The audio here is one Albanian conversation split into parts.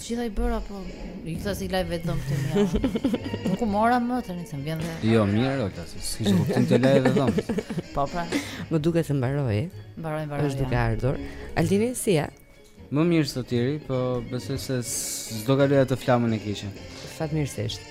Të gjitha i bëra, po i tha si live vetëm këtë mjë. Nuk u mora më të një të më vjen dhe... Jo, mirë, Olta, s'kishte kuptim të live vetëm. Po, pra. Më duket se mbaroi. Mbaroi, mbaroi, është duke ardhur. Altini, si je? Më mirë sot, Jeri, po besoj se s'do kaloj, atë flamën e kisha. Fatmirësisht.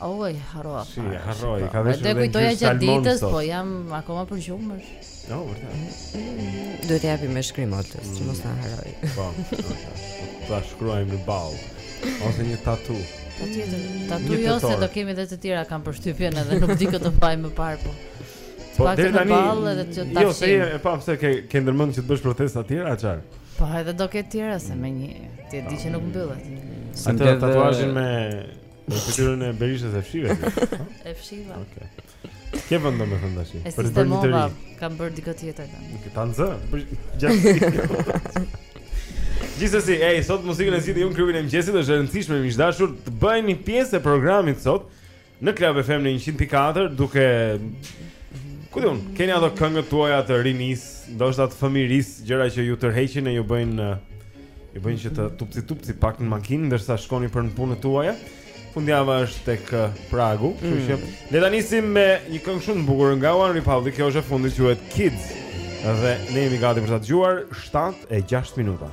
Oj, harro. Si, harro, i ka veshur dhe një kujtoja gjatë ditës, po jam akoma përgjumësh. Jo, vërtet. Do t'ia japim me shkrim Oltës, që mos na harrojë. Po. Ta shkruajmë në ballë ose një tatu. Patjetër. Tatu jo se do kemi edhe të tjera kam përshtypjen edhe nuk di kë të mbaj më parë po. Po deri tani. Jo, se e pa pse ke ke ndërmend që të bësh protesta të tjera, çfarë? Po edhe do ketë të tjera se me një ti e di që nuk mbyllet. Atë tatuazhin me Në fytyrën e Berishës e fshive po? E fshive Oke okay. Kje vëndë me thënda shi E sistemova Kam bërë dikë tjetër Në këtë anë zë Gjënë Gjithsesi, ej, sot muzikën e zgjidhni ju në klubin e mëngjesit, është e rëndësishme miq të dashur të bëheni pjesë e programit sot në Club FM në 104, duke ku di unë, keni ato këngët tuaja të rinisë, ndoshta të fëmijërisë, gjëra që ju tërheqin e ju bëjnë Ju bëjnë që të tupci tupci pak në makinë ndërsa shkoni për në punët tuaja. Fundjava është tek uh, pragu, kështu mm. që le ta nisim me një këngë shumë të bukur nga One Republic, kjo është e fundit quhet Kids. Dhe ne jemi gati për ta dëgjuar 7 e 6 minuta.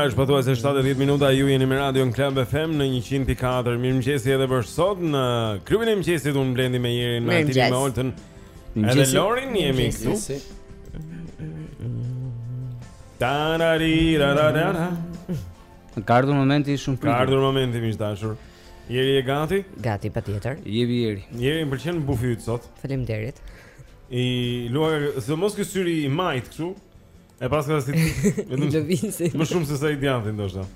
Ora është pothuajse 7 e 10 minuta ju jeni me Radio Club FM në 104. Mirëmëngjesi edhe për sot në klubin e mëngjesit unë Blendi me Jerin, me Altinin, me Oltën. Edhe Lorin jemi këtu. Tanari rarara. Ka ardhur momenti i shumëpritur. Ka ardhur momenti më i dashur. Jeri, je gati? Gati patjetër. Jevi Jeri. Jeri më pëlqen bufi yt sot. Faleminderit. I luaj, sidomos ky syri i majtë këtu. E paska si lëvizin. Më shumë se sa i djathti ndoshta.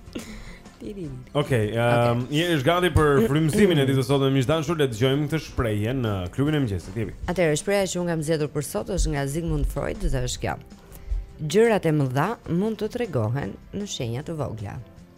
Okej, okay, ehm, um, Jeri është gati për frymëzimin e ditës së sotme, miq të dashur, le të dëgjojmë këtë shprehje në klubin e mëngjesit, Jeri. Atëherë, shprehja që unë kam zgjedhur për sot është nga Sigmund Freud dhe është kjo. Gjërat e mëdha mund të tregohen në shenja të vogla.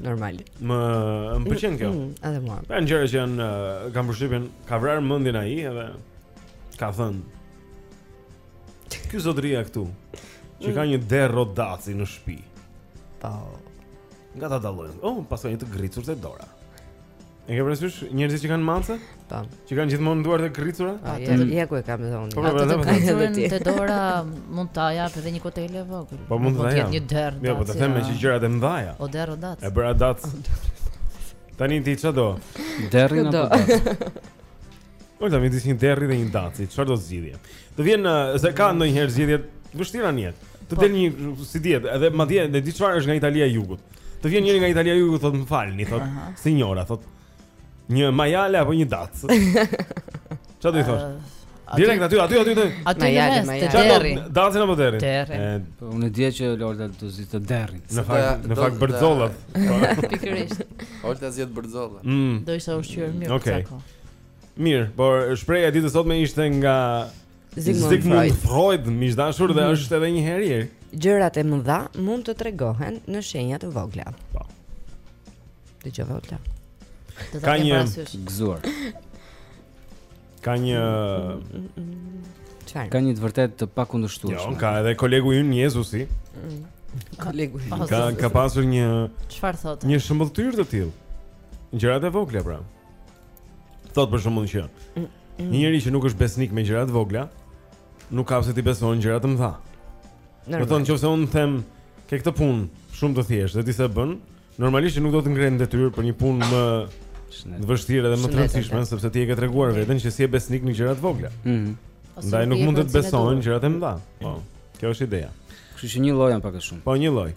Normal. Më më pëlqen kjo. Mm, edhe mua. Ka gjëra që janë uh, kam përshtypjen, ka vrarë mendjen ai edhe ka thënë. Ky zotëria këtu që ka mm. një derr daci në shtëpi. Po. Nga ta dallojmë. Oh, paska një të gërricur te dora. E ke parasysh njerëzit që kanë mace? Po. Që kanë gjithmonë duart e gërricura? Po, ja, ja ku e kam thënë. Po, po, po, po. Te dora mund ta jap edhe një kotele të vogël. Po mund ta jap. Një derr. Jo, po të them me gjërat e mëdha. O derr o dac. E bëra dac. Tani ti çfarë do? Derrin apo dac? Olta midis një derri dhe një daci, çfarë do të zgjidhje? Të vjen, se ka ndonjëherë zgjidhje të vështira në jetë Të po. del një, si dihet, edhe madje, e di çfarë është nga Italia e Jugut Të vjen njëri nga Italia e Jugut, thot më falni thot, sinjora, thot Një majale apo një dac Ça do i thosh? Uh, Direkt aty, aty, aty, aty Aty në mes, të derri Dacin apo derrin Derrin po, Unë e di që Lorda do zgjidhte derrin Në fakt, në fakt bërxollat Pikërisht Olta zgjedh bërxollat mm. Do ishte ushqyer mirë, okay. Mirë, por shprehja e ditës sotme ishte nga Sigmund Freud, miq të dashur dhe mhm. është edhe një herë Gjërat e mëdha mund të tregohen në shenja të vogla. Po. Dhe gjë e vogël. Ka një gëzuar. Ka një Çfarë? Ka një të vërtetë të pakundërshtueshme. Jo, ka edhe kolegu ynë Jezusi. Mm. Kolegu. Ka ka pasur një Çfarë thotë? Një shëmbëlltyrë të tillë. Gjërat e vogla pra. Thot për shembull që mm, mm. një njeri që nuk është besnik me gjëra të vogla, nuk ka pse t'i besohen gjëra të mëdha. Domethënë nëse unë të them ke këtë punë shumë të thjeshtë dhe ti s'e bën, normalisht nuk do të ngre në detyrë për një punë më të vështirë dhe më të rëndësishme sepse ti e ke treguar veten që s'je besnik në gjëra të vogla. Ëh. Mhm. Ndaj nuk mund të të besojnë gjërat e mëdha. Po. Kjo është ideja. Kështu që njëlloj janë pak a shumë. Po njëlloj.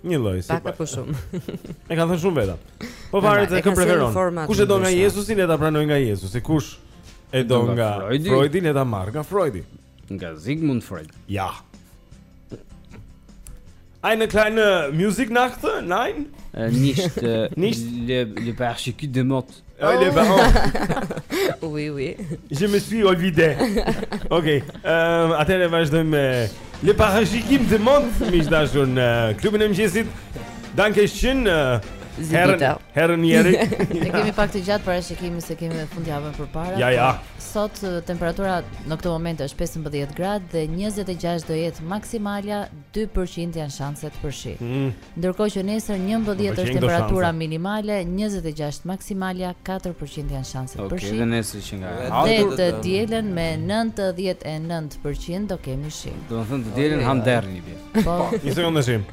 Njëlloj si. Pak apo shumë. E kanë thënë shumë veta. Po varet se kë preferon. Kush e do nga Jezusi le ta pranojë nga Jezusi. Kush e do nga Freudi le ta marrë nga Freudi. Nga Sigmund Freud. Ja. Eine kleine Musik Nacht, nein? Nicht nicht le le parashikim de mot. Ai le vao. Oui oui. Je me suis olvidé. Okej. Ehm atëherë vazhdojmë me le parashikim de mot miq të dashur në klubin e mëngjesit. Danke schön. Herën, herën njeri Ne kemi pak të gjatë parashikimin se kemi fundjavën përpara Ja, ja Sot temperatura në këtë moment është 15 gradë dhe 26 do jetë maksimalja 2% janë shanset për shi mm. Ndërkohë që nesër 11 është temperatura minimale, 26 maksimalja, 4% janë shanset okay, për shi. Okej, dhe nesër që nga. Dhe të dielën me 99% do kemi shi. Domethënë të dielën okay, ham derr një ditë. Po, një sekondë shim.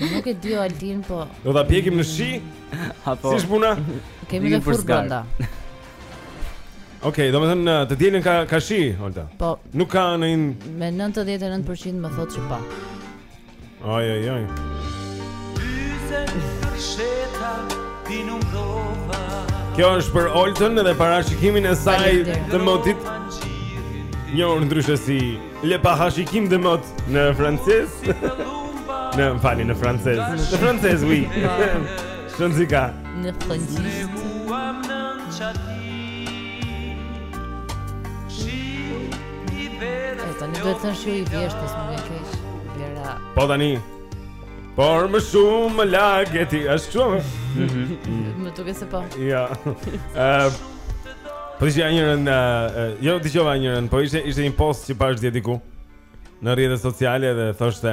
Nuk e di Altin, po. Do ta pjekim në shi? Apo. Si është puna? Kemi në furrë brenda. Okej, okay, domethënë të dielën ka ka shi, Olta. Po. Nuk ka ndonjë me 99% më thotë që po. Oj oj oj. Kjo është për Oltën dhe parashikimin e saj të motit. Një herë ndryshe si le parashikim të mot në francez. Më fal në francez. Në francez oui. Shënë si ka. Në francez. Ata nuk do të thënë shumë i vjeshtë pas më keq. Vera. Po tani. Por më shumë më lagë ti, as shumë. Më duket se po. Ja. Ëh. Po ishte njërën, jo dëgjova njërën, po ishte një post që pashë dje diku në rrjetet sociale dhe thoshte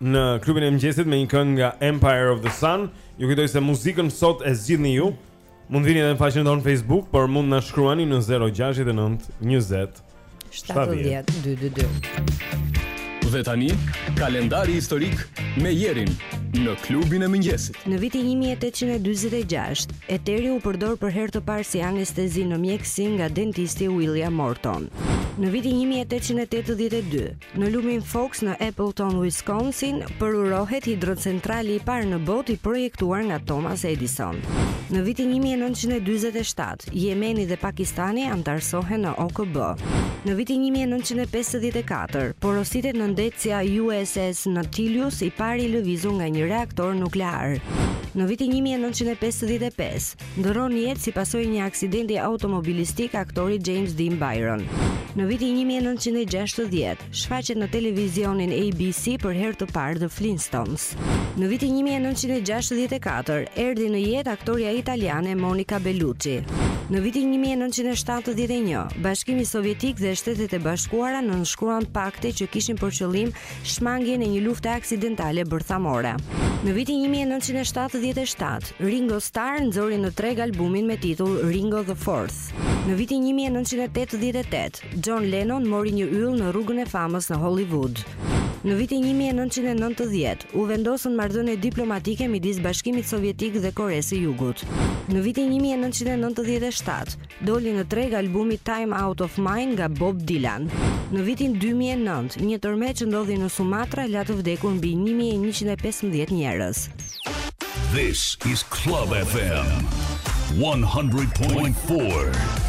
në klubin e mëngjesit me një këngë nga Empire of the Sun. Ju kujtoj se muzikën sot e zgjidhni ju. Mund të vini edhe në faqen tonë Facebook, por mund na shkruani në 069 20 70 222. Dhe tani, kalendari historik me Jerin në klubin e mëngjesit. Në vitin 1846, eteri u përdor për herë të parë si anestezi në mjekësi nga dentisti William Morton. Në vitin 1882, Në lumin Fox në Appleton, Wisconsin, përurohet hidrocentrali i parë në botë i projektuar nga Thomas Edison. Në vitin 1947, Jemeni dhe Pakistani anëtarësohen në OKB. Në vitin 1954, porositet nëndetësja USS Nautilus, i pari i lëvizur nga një reaktor nuklear. Në vitin 1955, Ndërron jetë si pasojë e një aksidenti automobilistik aktori James Dean Byron. Në vitin një mijë e nëntëqind e gjashtëdhjetë, shfaqet në televizionin ABC për herë të parë The Flintstones. Në vitin një mijë e nëntëqind e gjashtëdhjetë e katër, erdhi në jetë aktorja italiane Monica Bellucci. Në vitin një mijë e nëntëqind e shtatëdhjetë e një, Bashkimi Sovjetik dhe Shtetet e Bashkuara nënshkruan pakte që kishin për qëllim shmangien e një lufte aksidentale bërthamore. Në vitin një mijë e nëntëqind e shtatëdhjetë e shtatë, Ringo Starr nxori në treg albumin me titull Ringo the Fourth. Në vitin një mijë e nëntëqind e tetëdhjetë e tetë, John Lennon mori një yll në rrugën e famës në Hollywood. Në vitin një mijë e nëntëqind e nëntëdhjetë, u vendosën marrëdhënie diplomatike midis Bashkimit Sovjetik dhe Koresë së Jugut. Në vitin një mijë e nëntëqind e nëntëdhjetë e shtatë, Doli në treg albumi Time Out of Mind nga Bob Dylan. Në vitin 2009, një tërmet që ndodhi në Sumatra la të vdekur mbi 1115 njerëz. This is Club FM 100.4.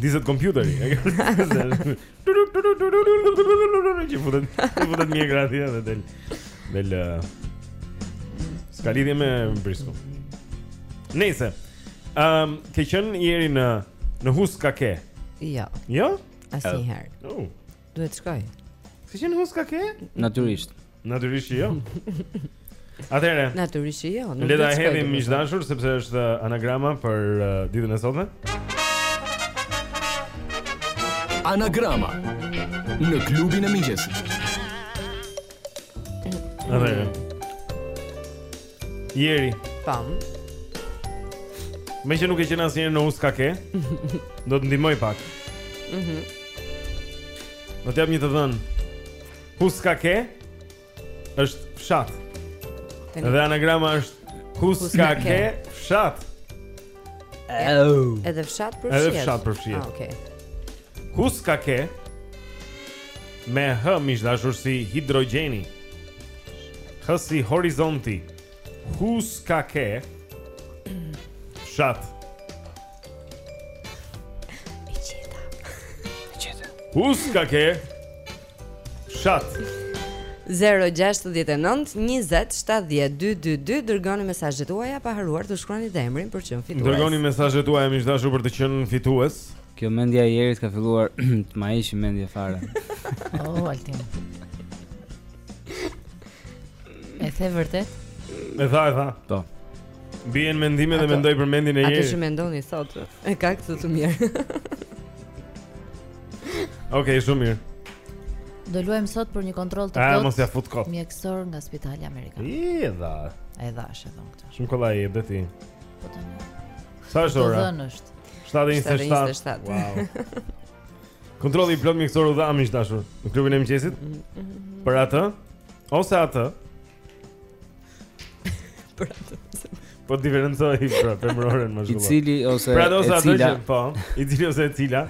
Dizet kompjuteri. Ju futet, ju futet mirë gratis edhe del. Del. S'ka lidhje me Brisku. Nëse. Ehm, um, ke qenë Jeri në në Huskake? Jo. Jo? Asnjëherë. Oh. Duhet të shkoj. Ke qenë Huskake? Natyrisht. Natyrisht që jo. Atëherë. Natyrisht që jo. Le ta hedhim miq të dashur sepse është anagrama për uh, ditën e sotme. Anagrama në klubin e mëngjesit. Atëherë. Jeri. Pam. Meqë nuk ke qenë asnjëherë në Huskake Do të ndihmoj pak Mhm mm Do të jap një të dhënë Huskake është fshat. Dhe anagrama është Huskake fshat. Edhe fshat përfshihet? Edhe fshat përfshihet. Ah, okej. Okay. Huskake. Me hë miq të dashur si hidrogjeni. Hë si horizonti. Huskake fshat. Huskake Fshat 0-6-19-27-12-22 Dërgoni mesazhet tuaja pa harruar të shkruani dhe emrin për të qenë fitues Dërgoni mesazhet tuaja miq të dashur për të qenë fitues Kjo mendja e Jerit ka filluar të ma heqi mendjen fare Oh, Altin E the vërtet? E tha, e tha To po. Bie në mendime dhe mendoj për mendjen e Jerit Atë që mendoni sot E ka këtë të mirë Okej, okay, shumë mirë. Do luajmë sot për një kontroll të plotë. Ah, mos ja fut kot. Mjekësor nga Spitali Amerikan. E dha. E dha, e dha edhe këtë. Shumë kollaj e bëri. Po tani. Sa është ora? Dhënë është. 7:27. Wow. Kontrolli i plotë mjekësor u dha miq të dashur në klubin e mëngjesit. Mm, mm, mm. Për atë ose atë Për atë. Po diferencoj pra femëroren më shumë. I cili ose pra, ose e cila, që, po, i cili ose e cila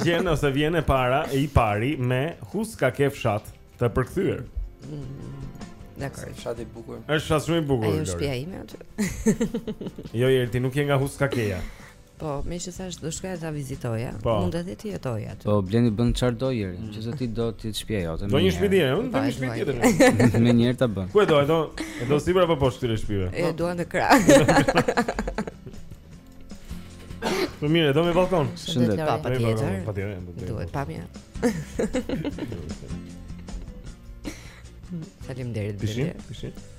gjen ose vjen e para e i pari me Huskake fshat të përkthyer. Dakord, fshat i bukur. Është fshat shumë i bukur. A është shtëpia ime aty. jo, Jeri, ti, nuk je nga Huskakeja. Po, meqë thashë do shkoja ta vizitoja, po. mund edhe të jetoj aty. Po, Blendi bën çfarë do Jeri, mm. që se ti do ti të shpje jote. Do një shpi tjetër, unë dua një shpi tjetër. Menjëherë ta bën. Ku e do, e do, e do sipër apo poshtë këtyre shpive? E po. dua në krah. Po mirë, do me balkon. Shëndet, pa patjetër. Patjetër, patjetër. Duhet pamja. Faleminderit, Jeri. Pishinë, pishinë.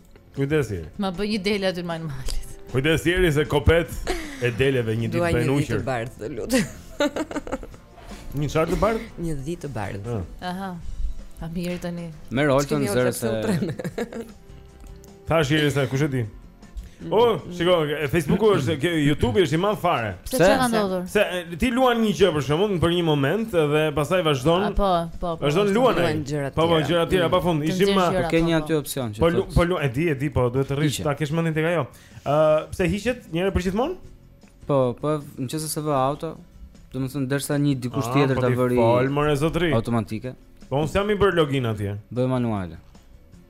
Kujdes jeri. Ma bë një dele aty në majë malit. Kujdes jeri se kopet e deleve një ditë bën uqër. Një të bardhë, të lutem. Një çfarë të bardh? Një ditë të bardh. Ah. Aha. Pa mirë tani. Me Rolton zëre se. Tash jeri se kush e di. Mm. Oh, Shiko, Facebooku është, kjo YouTube është i madh fare. Pse çfarë ka ndodhur? Se ti luan një gjë për shembull për një moment dhe pastaj vazhdon. Po, po, po. Vazhdon luan ai. Po, po, gjëra të tjera pa fund. Ishim ma ke një aty opsion që. Po, po, e di, e di, po duhet të rrish, ta kesh mendjen tek ajo. Ë, pse hiqet një herë përgjithmonë? Po, po, nëse s'e vë auto, domethënë derisa një dikush ah, tjetër po ta vëri. Po, mor e zotëri. Automatike. Po, unë s'jam i bërë login atje. Bëj manuale.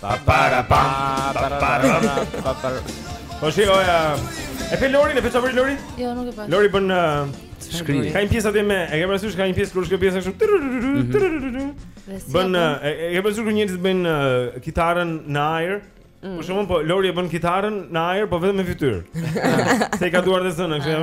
Pa para pa pa para pa pa. Po shikoja. E pe Lorin, e pe çfarë bëri Lori? Jo, nuk e pashë. Lori bën shkrim. Ka një pjesë atje me, e ke parasysh ka një pjesë kur shkoj pjesën kështu. Bën e ke parasysh kur njerëzit bëjnë kitarën në ajër? Mm. Po, po, Lori e bën kitarën në ajër, po vetëm me fytyrë. Se i ka duart e zëna, kështu.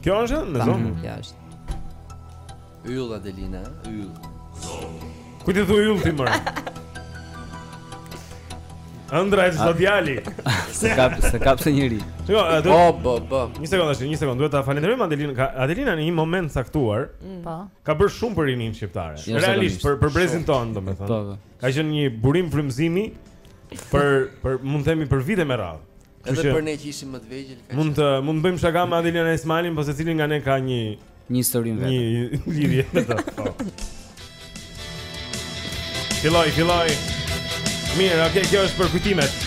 Kjo është në zonë? Mhm, kjo është. Yll Adelina, yll. Ku ti thua yll ti më? Ëndrra e Zodiaku. S'e kap, s'e kap se njëri. Jo, atë. Po, po, po. Një sekondë, është, një sekondë. Duhet ta falenderojmë Adelina, Adelina në një moment të caktuar. Mm. Po. Ka bërë shumë për rininë shqiptare. Realisht për për brezin tonë, domethënë. Po, po. Ka qenë një burim frymëzimi për për mund të themi për vite me radhë. Edhe për ne që ishim më të vegjël. Mund të mund të bëjmë shaka me Adelina Ismailin, po secili nga ne ka një një histori të vetën. Një lidhje me të. Po. Filloi, filloi. Mirë, okay, kjo është për kujtimet.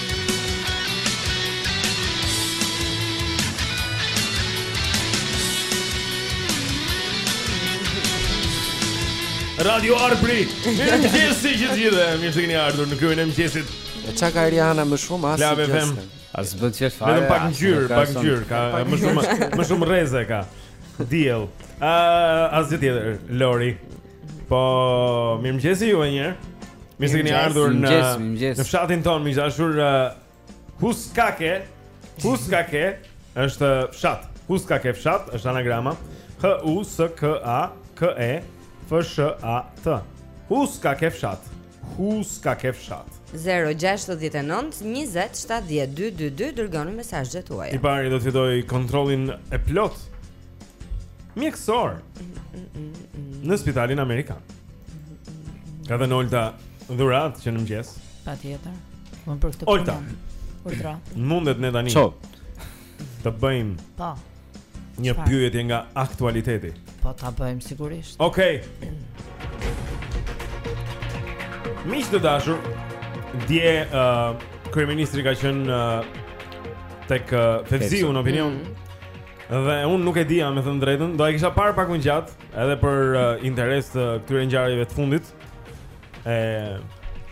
Radio Arbri. Mirëmëngjesi të gjithë. Mirë se keni ardhur në klubin e mëngjesit. E ça ka Ariana më shumë asgjë. Klavë vem. Asgjë s'është fare. Vetëm pak ngjyrë, pak ngjyrë ka më shumë më shumë rreze ka. Diell. Ëh, asgjë tjetër, Lori. Po, mirëmëngjesi ju edhe një herë. Mirë se keni ardhur në në fshatin tonë, miq të dashur. Uh, Huskake, Huskake është fshat. Huskake fshat është anagrama. H U S K A K E F S H A T. Huskake fshat. Huskake fshat 0-6-19-27-12-22 Dërgoni mesazhet tuaja I pari do të fitoj kontrollin e plotë Mjekësor Në spitalin Amerikan Ka dhe Olta dhuratë që në mëngjes Patjetër Më për këtë përmën Olta Në mundet ne tani Qo Të bëjmë Pa po. Një Çfarë? pyetje nga aktualiteti. Po ta bëjmë sigurisht. Okej. Miq të dashur, dje uh, kryeministri ka qenë uh, tek uh, Fevziu në opinion. Mm. Dhe unë nuk e dija me thënë drejtën, do e kisha parë pak më gjatë, edhe për uh, interes të këtyre ngjarjeve të fundit. E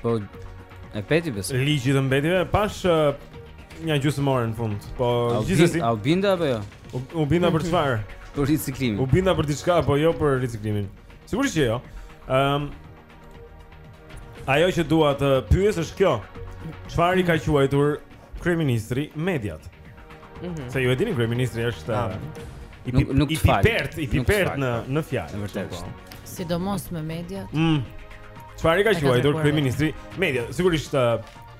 Po e pyeti besoj. ligjit të mbetjeve, pashë uh, Nja gjusëm ore në fund Po gjithsesi A u binda apo jo? U, u binda për çfarë? Për riciklimin U binda për diçka apo jo për riciklimin Sigurisht që jo um, Ajo që dua të pyes është kjo Çfarë i ka quajtur kryeministri mediat mm -hmm. Se ju e dini kryeministri është ah. I, nuk, nuk i pipert, i pipert në, në fjalë Në vërtetë po. Sidomos me mediat mm. Çfarë i ka quajtur kryeministri mediat Sigurisht uh,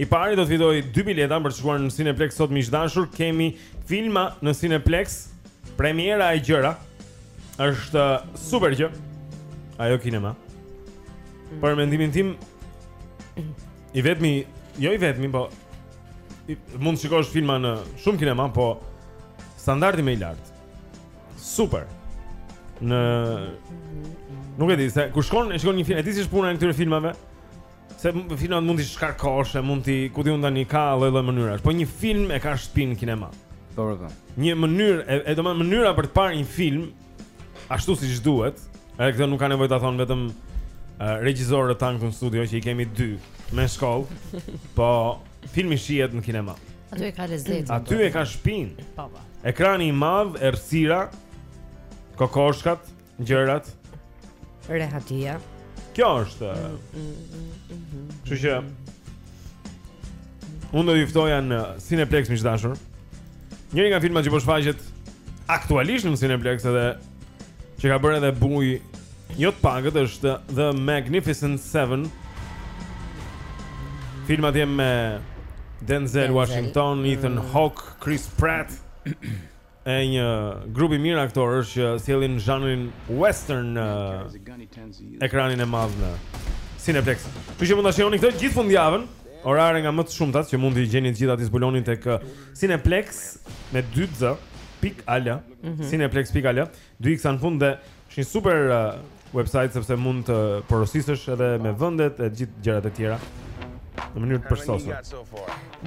I pari do të fitojë dy bileta për të shkuar në Cineplex sot miq të dashur. Kemi filma në Cineplex, premiera e gjëra. Është super gjë. Ajo kinema. Për mendimin tim i vetmi, jo i vetmi, po i, mund të shikosh filma në shumë kinema, po standardi më i lartë. Super. Në Nuk e di se kur shkon e shikon një film, e di si është puna e këtyre filmave? Se filmat mund t'i shkarkosh, mund t'i ku di unë tani ka lloj-lloj mënyrash. Po një film e ka shpinë në kinema. Po po. Një mënyrë, e, e domethënë mënyra për të parë një film ashtu siç duhet, edhe këtë nuk ka nevojë ta thonë vetëm regjisorët tanë këtu në studio që i kemi dy me shkollë. Po filmi shihet në kinema. Aty e ka lezet. Aty e ka shpinë. Po po. Ekrani i madh, errësira, kokoshkat, gjërat. Rehatia. Kjo është. Kështu që Unë do ju ftoja në Cineplex miq të dashur. Njëri nga filmat që po shfaqet aktualisht në Cineplex edhe që ka bërë edhe bujë jo të pakët është The Magnificent Seven. Filmat janë me Denzel Washington, Ethan Hawke, Chris Pratt. e një grup i mirë aktorësh që sjellin zhanrin western në ekranin e madh në Cineplex. Kështu që mund ta shijoni këtë gjithë fundjavën, orare nga më të shumtat që mund t'i gjeni të gjitha t'i zbuloni tek uh, Cineplex me 2x.al, mm -hmm. cineplex.al Dy iksa në fund dhe është një super uh, website sepse mund të porosisësh edhe me vendet e gjithë gjërat e tjera në mënyrë të përsosur.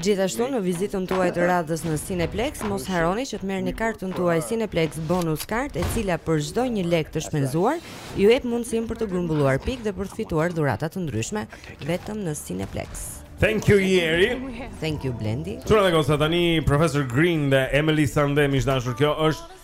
Gjithashtu në vizitën tuaj të radhës në Cineplex mos harroni që të merrni kartën tuaj Cineplex Bonus Card, e cila për çdo 1 lek të shpenzuar ju jep mundësinë për të grumbulluar pikë dhe për të fituar dhurata të ndryshme vetëm në Cineplex. Thank you Jeri. Thank you Blendi. Çfarë do të thotë tani Professor Green dhe Emeli Sandé, miq të dashur, kjo është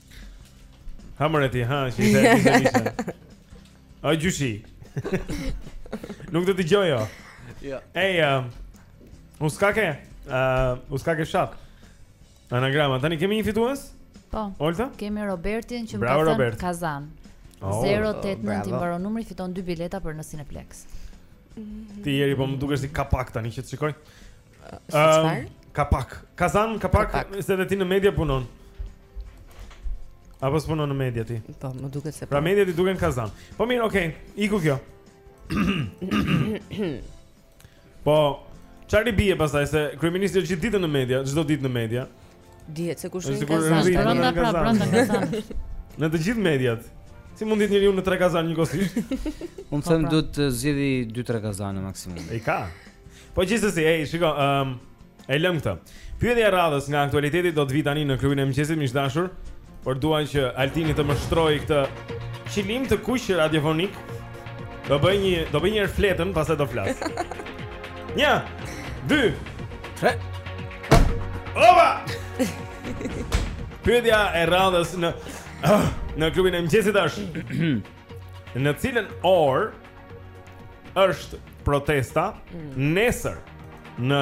Hamër e ti, ha, që i të e të të të O, gjyshi Nuk të dëgjoj, jo Ja Ej, um, unë s'ka ke uh, Unë s'ka ke shat Anagrama, tani kemi një fitues? Po Olta? Kemi Robertin që më ka thënë Kazan oh, 089 t'i mbaron numri fiton 2 bileta për në Cineplex Ti Jeri, po më dukesh si kapak tani që të shikoj Ëm kapak. Kazan kapak, se dhe ti në media punon. Apo s'punon në media ti? Po, më duket se po. Pra mediat i duken kazan. Po mirë, okay. Iku kjo. po, çfarë i bie pastaj se kryeministri gjithë ditën në media, çdo ditë në media. Dihet se kush është Kazan. Prandaj prandaj kazan. Në të gjithë mediat. Si mund të jetë njeriu në tre Kazan njëkohësisht? Unë them pra. duhet të zgjedhë 2-3 kazanë maksimum. Ai ka. Po gjithsesi, ej, shiko, ëm, um, e lëm këtë. Pyetja e radhës nga aktualiteti do të vijë tani në klubin e mëngjesit, miq të dashur. Por dua që Altini të më shtrojë këtë qilim të kuq radiofonik. Do bëj një, do bëj njëherë fletën, pastaj do flas. 1 2 3 Opa! Pyetja e radhës në ah, në klubin e mëngjesit është në cilën orë është protesta mm. nesër në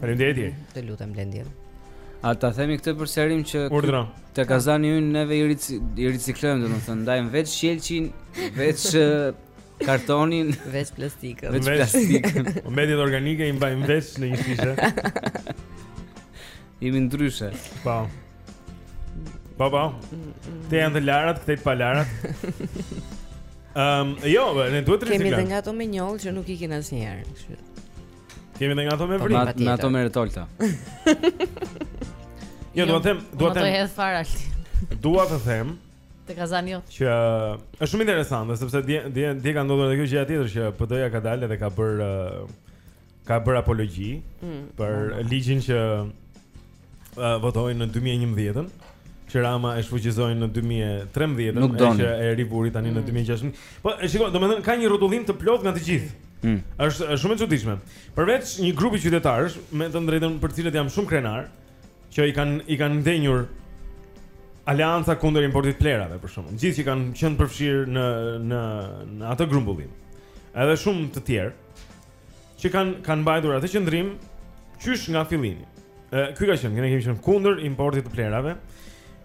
Faleminderit. Të lutem Blendi. A ta themi këtë për sqarim që Urdhra. Te kazani ynë neve i rici i riciklojmë domethënë ndajmë veç qelqin, veç kartonin, veç plastikën. Veç plastikën. Mbetjet organike i mbajmë veç në një shishe. Jemi ndryshe. Po. Po po. Këtej janë të larat, këtej të palarat. Ehm, um, jo, ne duhet të riciklojmë. Kemi dhe nga ato me njollë që nuk ikin asnjëherë, kështu. Kemi dhe nga ato me po, vrimë. Me ato me retolta. Jo, do të them, do të them. Do të hedh fare ti. Dua të them te kazani jot. Që është shumë interesante sepse dje dje dje ka ndodhur edhe kjo gjëja tjetër që PD-ja ka dalë dhe ka bër ka bër apologji mm, për ligjin që uh, votojnë në 2011-ën, që Rama e shfuqizoi në 2013-ën, Nuk doni. që e rivuri tani në 2016. Po, e shikoj, domethënë ka një rrotullim të plotë nga të gjithë. Mm. Është është shumë e çuditshme. Përveç një grupi qytetarësh, me të vërtetë për të cilët jam shumë krenar, që i kanë i kanë ndenjur aleanca kundër importit plehrave për shkakun. Gjithë që kanë qenë përfshirë në në në atë grumbullim. Edhe shumë të tjerë. që kanë kanë mbajtur atë qëndrim qysh nga fillimi. Ë ky ka qenë, ne kemi qenë kundër importit të plehrave.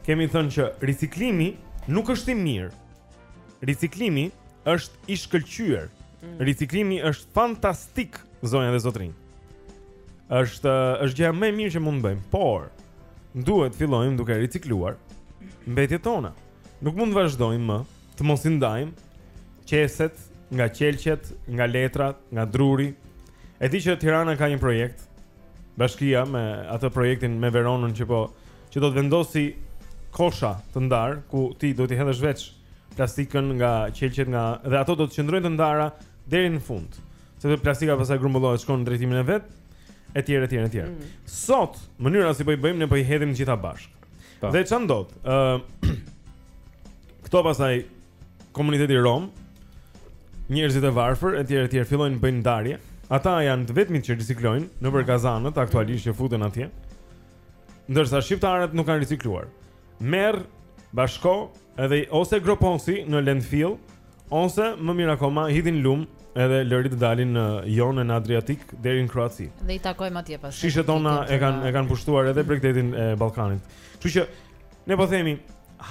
Kemi thënë që riciklimi nuk është i mirë. Riciklimi është i shkëlqyer. Mm. Riciklimi është fantastik, zonja dhe zotërinj. Është është gjëja më e mirë që mund të bëjmë, por duhet të fillojmë duke ricikluar mbetjet tona. Nuk mund të vazhdojmë më të mos i ndajmë qeset nga qelqet, nga letrat, nga druri. E di që Tirana ka një projekt bashkia me atë projektin me Veronën që po që do të vendosi kosha të ndarë ku ti do t'i hedhësh veç plastikën nga qelqet nga dhe ato do të qëndrojnë të ndara deri në fund. Sepse plastika pasaj grumbullohet shkon në drejtimin e vet etj etj etj. Mm. Sot mënyra si po i bëjmë ne po i hedhim të gjitha bashkë. Po. Dhe çan dot. Ë uh, Këto pastaj komuniteti rom, njerëzit e varfër etj etj fillojnë bëjnë ndarje. Ata janë të vetmit që riciklojnë nëpër kazanët aktualisht që futen atje. Ndërsa shqiptarët nuk kanë ricikluar. Merr bashko edhe ose groposi në landfill Ose më mirë akoma hidhi në lum edhe lëri të dalin në Jonë në Adriatik deri në Kroaci. Dhe i takojmë atje pas. Shishet tona e kanë e kanë pushtuar edhe bregdetin e Ballkanit. Kështu që ne po themi,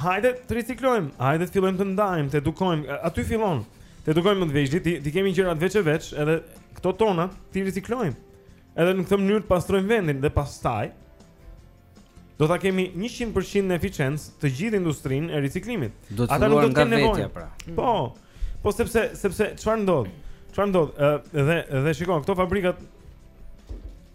hajde të riciklojmë, hajde të fillojmë të ndajmë, të edukojmë. Aty fillon. Të edukojmë më të vegjlit, t'i t'i kemi gjërat veç e veç, edhe këto tona t'i riciklojmë. Edhe në këtë mënyrë të pastrojmë vendin dhe pastaj do ta kemi 100% në eficiencë të gjithë industrinë e riciklimit. Do të ata nuk do të kenë nevojë pra. Po. Po sepse sepse çfarë ndodh? Çfarë ndodh? Ë dhe dhe shiko, këto fabrikat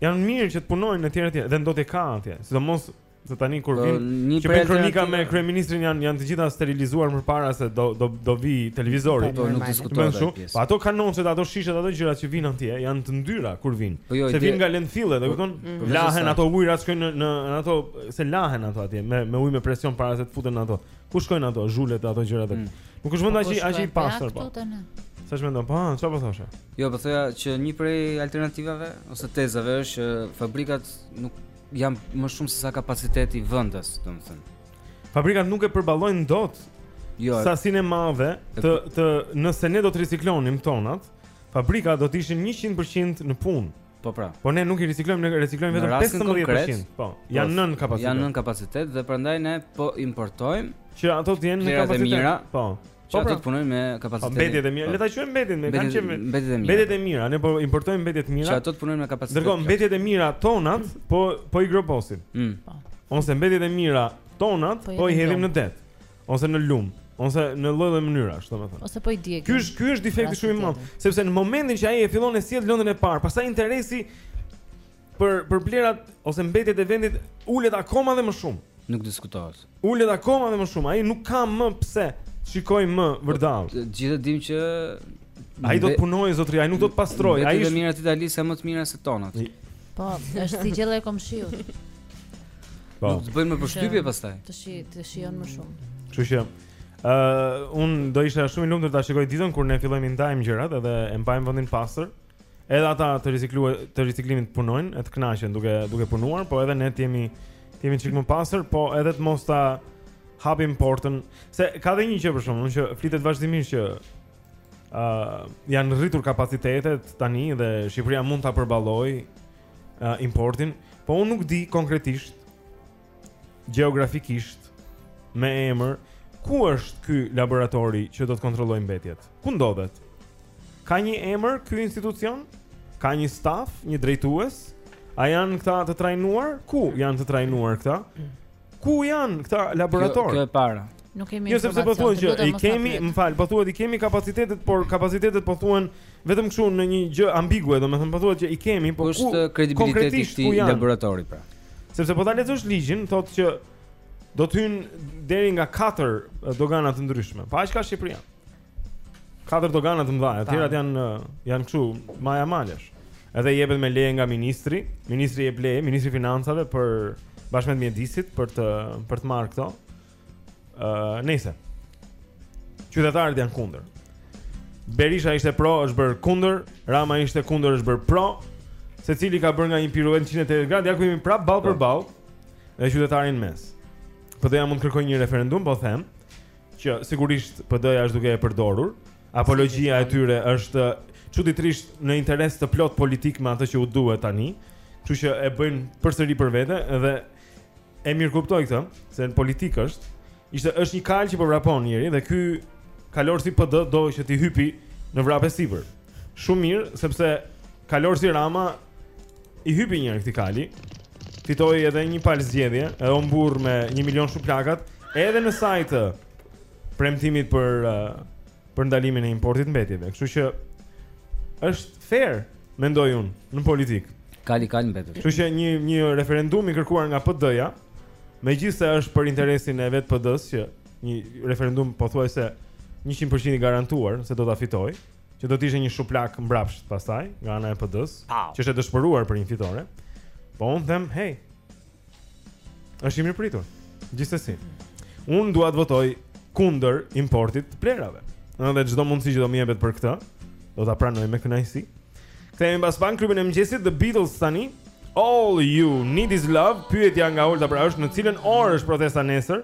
janë mirë që të punojnë etj etj dhe ndotje ka atje. Sidomos se tani kur po, vin që bën kronika me kryeministrin janë janë të gjitha sterilizuar përpara se do do do vi televizori. Po, po nuk diskutohet. Po ato kanoçet, ato shishet, ato gjërat që vijnë atje janë të ndyra kur vijnë. Po jo, se vijnë nga lëndfillet, e po, kupton? Mm. Po, lahen ato ujërat shkojnë në në ato se lahen ato atje me me ujë me presion para se të futen ato. Ku shkojnë ato zhulet ato gjërat? Mm. Nuk është vend po, aq i pastër po. Sa mendon, po, çfarë po thoshe? Jo, po thoya që një prej alternativave ose tezave është që fabrikat nuk janë më shumë se sa kapaciteti vendas, domethënë. Fabrikat nuk e përballojnë dot jo, sasinë e madhe të të nëse ne do të riciklonim tonat, fabrikat do të ishin 100% në punë. Po pra. Po ne nuk i riciklojmë, ne riciklojmë vetëm 15%. Konkret, po, janë nën kapacitet. Janë nën kapacitet dhe prandaj ne po importojmë që ato të jenë në kapacitet. Mira, po. Që po, pra. të punojnë me kapacitetin. Mbetjet e mira, po. le ta quajmë mbetjet, me kanë qenë mbetjet e mira. Mbetjet e mira, ne po importojmë mbetjet e mira. Që ato të punojnë me kapacitet. Ndërkohë mbetjet e mira tonat po i groposin. Mm. Po. Ose mbetjet e mira tonat po i hedhim në det ose në lum ose në lloj-lloj mënyrash, domethënë. Ose po i djegim. Ky është ky është defekti shumë i madh, sepse në momentin që ai e fillon e sjell lëndën e parë, pastaj interesi për për vlerat ose mbetjet e vendit ulet akoma dhe më shumë. Nuk diskutohet. Ulet akoma dhe më shumë. Ai nuk ka më pse të shikojë më vërdall. Të gjithë dimë që ai do të punojë zotri, ai nuk do të pastrojë. Ai është më mirë atë Itali sa më të mira se tonat. Po, është si gjella e komshiut. Po. Nuk të bëjmë më përshtypje pastaj. Të shi të shijon më shumë. Kështu që ë uh, un do isha shumë i lumtur ta shikoj ditën kur ne fillojmë i ndajmë gjërat edhe e mbajmë vendin pastër. Edhe ata të ricikluar, të riciklimit të punojnë, e të kënaqen duke duke punuar, po edhe ne të jemi të jemi çik më pastër, po edhe të mos ta hapim portën, se ka dhe një gjë për shembull që flitet vazhdimisht që ë uh, janë rritur kapacitetet tani dhe Shqipëria mund ta përballojë uh, importin, po unë nuk di konkretisht gjeografikisht me emër ku është ky laboratori që do të kontrollojë mbetjet? Ku ndodhet? Ka një emër ky institucion? Ka një staf, një drejtues? A janë këta të trajnuar? Ku janë të trajnuar këta? Ku janë këta laboratorë? Kjo, kjo e para. Nuk kemi jo, sepse po thuhet që i kemi, më fal, po thuhet i kemi kapacitetet, por kapacitetet po thuhen vetëm kështu në një gjë ambigue, domethënë po thuhet që i kemi, por ku është kredibiliteti i këtij laboratori pra. Sepse po ta lexosh ligjin, thotë që do të hyjnë deri nga 4 dogana të ndryshme. Po aq ka Shqipëria. 4 dogana të mëdha, të tjerat janë janë kështu maja malesh. Edhe jepet me leje nga ministri, ministri jep leje, ministri i financave së bashku me të mjedisit për të për të marrë këto. Ëh, nëse qytetarët janë kundër. Berisha ishte pro, është bër kundër, Rama ishte kundër, është bër pro. Secili ka bërë nga një piruet 180 gradë, ja ku jemi prap ball për ball dhe qytetari në mes. PD-ja mund të kërkojë një referendum, po them, që sigurisht PD-ja është duke e përdorur. Apologjia e tyre është çuditërisht në interes të plotë politik me atë që u duhet tani. Kështu që e bëjnë përsëri për vete dhe E mirëkuptoj këtë, se në politikë është. Ishte është një kalë që po vrapon njëri dhe ky kalorësi PD do që t'i hypi në vrap e sipër. Shumë mirë, sepse kalorësi Rama i hypi njëherë këtij kali. Fitoi edhe një palë zgjedhje, edhe u mburr me 1 milion shuplakat, edhe në saje të premtimit për uh, për ndalimin e importit mbetjeve. Kështu që është fair, mendoj unë, në politikë. Kali kalë mbetet. Kështu që një një referendum i kërkuar nga PD-ja, megjithëse është për interesin e vetë PD-së është një referendum pothuajse 100% i garantuar se do ta fitojë, që do të ishte një shuplakë mbrapsht pastaj nga ana e PD-s, që është e dëshpëruar për një fitore. Po unë them, hej, Është i mirëpritur. Gjithsesi. Unë dua të votoj kundër importit të plehrave. Edhe çdo mundësi që do më jepet për këtë, do ta pranoj me kënaqësi. Kthehemi pas pak në klubin e mëngjesit The Beatles tani. All you need is love. Pyetja nga Olta pra është në cilën orë është protesta nesër?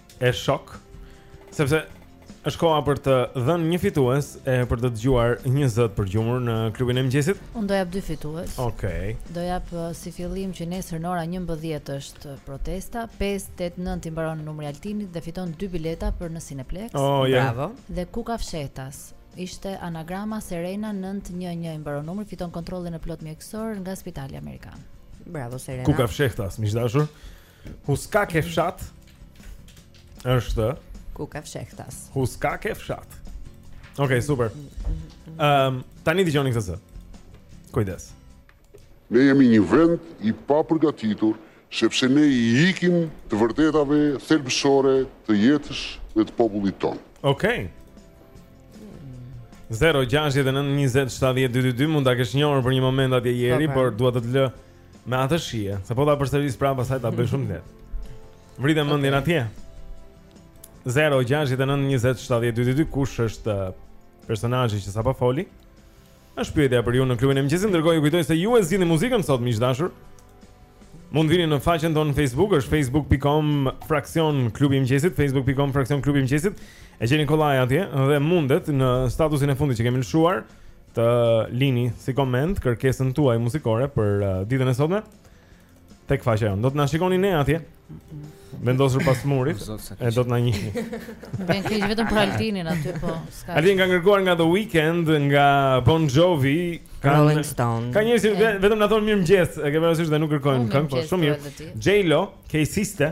e shoh sepse është koha për të dhënë një fitues e për të dëgjuar një zë të përgjumur në klubin e mëngjesit. Unë do jap dy fitues. Okej. Okay. Do jap uh, si fillim që nesër në ora 11 është protesta, 589 i mbaron numri i Altinit dhe fiton dy bileta për në Cineplex. Oh, yeah. Bravo. Dhe Ku ka fshehtas ishte anagrama Serena 911 i mbaron numri fiton kontrollin e plot mjekësor nga Spitali Amerikan. Bravo Serena. Ku ka fshehtas, miq dashur. Huska ke fshat është ku ka fshehtas. Huska ke fshat. Okej, okay, super. Ehm, um, tani dëgjoni këtë zë. Kujdes. Ne jemi një vend i papërgatitur sepse ne i ikim të vërtetave thelbësore të jetës dhe të popullit tonë. Okej. Okay. 0 6 9 20 7 10 2 2 mund ta kesh njohur për një moment atje Blendi, po, po. por dua të të lë Me atë shije, se po ta përsëris prapë pastaj ta bëj shumë të lehtë. Vrite okay. mendjen atje. 0692070222 kush është uh, personazhi që sapo foli? Është pyetja për ju në klubin e mëngjesit, ndërkohë ju kujtoj se ju e zgjidhni muzikën sot miq dashur. Mund vini në faqen tonë në Facebook, është facebook.com fraksion klubi i mëngjesit, facebook.com fraksion klubi i mëngjesit. E gjeni kollaj atje dhe mundeni në statusin e fundit që kemi lëshuar të lini si koment kërkesën tuaj muzikore për uh, ditën e sotme tek faqja jonë. Do të na shikoni ne atje. Vendosur pas murit e do të na njihni. Ben ke vetëm për Altinin aty po. Altin kanë kërkuar nga The Weeknd, nga Bon Jovi, ka Rolling Stones. Ka njerëz që vetëm na thonë mirëmëngjes, e ke parasysh dhe nuk kërkojnë këngë, po shumë mirë. J-Lo, Kejsi Tola.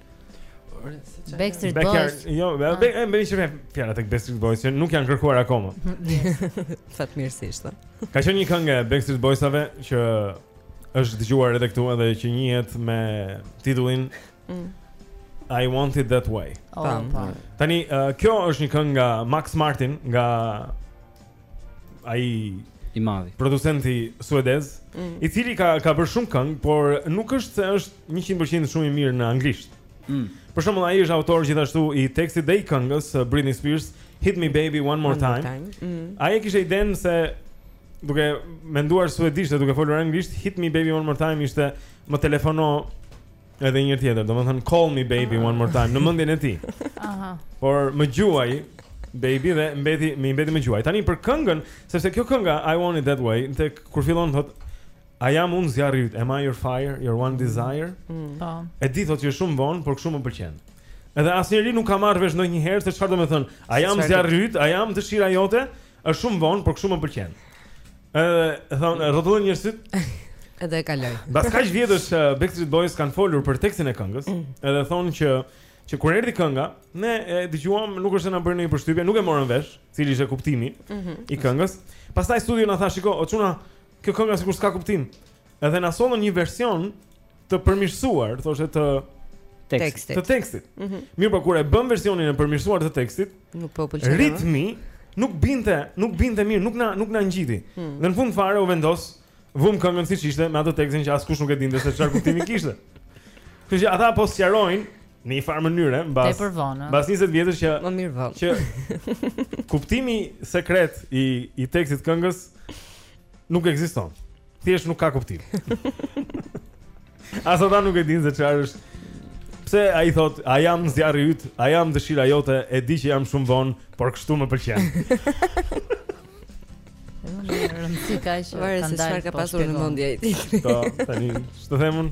Backstreet Boys. Jo, më ah. vjen shumë fjala tek Backstreet Boys, që nuk janë kërkuar akoma. Fatmirësisht. Ka qenë një këngë e Backstreet Boys-ave që është dëgjuar edhe këtu edhe që njihet me titullin mm. I Want It That Way. Oh, Tani, uh, kjo është një këngë nga Max Martin, nga ai i madhi. Producenti suedez, mm. i cili ka ka bërë shumë këngë, por nuk është se është 100% shumë i mirë në anglisht. Mm. Për shembull, ai është autor gjithashtu i tekstit dhe i këngës uh, Britney Spears Hit Me Baby One More Time. time. Mm. Ai e kishte idenë se duke menduar suedisht e duke folur anglisht, Hit Me Baby One More Time ishte më telefono Edhe një tjetër, domethënë Call me baby ah. one more time Në mendjen e tij Aha. Por më gjuaj Baby dhe mbeti, më mbeti më gjuaj Tani për këngën Sepse kjo kënga I want it that way tek kur fillon thotë A jam unë zjarri yt Am I your fire Your one mm. desire mm. Po. E di thotë që është shumë vonë Por shumë më pëlqen Edhe asnjeri nuk ka marrë vesh ndonjëherë Se çfarë do me thënë A jam zjarri yt A jam dëshira jote Është shumë vonë, por shumë më pëlqen. Edhe thonë rrotullohen njerëzit. Edhe e kaloj. Mbas kaq vjetësh uh, Backstreet Boys kanë folur për tekstin e këngës, mm. edhe thonë që që kur erdhi kënga, ne e dëgjuam, nuk është se na bëri një përshtypje, nuk e morëm vesh, cili ishte kuptimi mm -hmm. i këngës. Pastaj studio na tha, "Shiko, o çuna, kjo kënga sikur s'ka kuptim." Edhe na sollën një version të përmirësuar, thoshte të tekstit. Të tekstit. Mm -hmm. Mirëpo kur e bënë versionin e përmirësuar të tekstit, nuk po pëlqen. Ritmi nuk binte, nuk binte mirë, nuk na nuk na ngjiti. Hmm. Dhe në fund fare u vendos ta vëmë këngën siç ishte me atë tekstin që askush nuk e dinte se çfarë kuptimi kishte. Kështu që ata po sqarojnë në një farë mënyre mbas mbas 20 vjetësh që më mirë vonë. Që kuptimi sekret i i tekstit këngës nuk ekziston. Thjesht nuk ka kuptim. As ata nuk e dinë se çfarë është. Pse ai thotë, a jam zjarri yt, a jam dëshira jote, e di që jam shumë vonë, por kështu më pëlqen. Rëndësi ka që ka ndalë. Varet se çfarë ka pasur në mendje ai. Po, tani, ç'të them unë?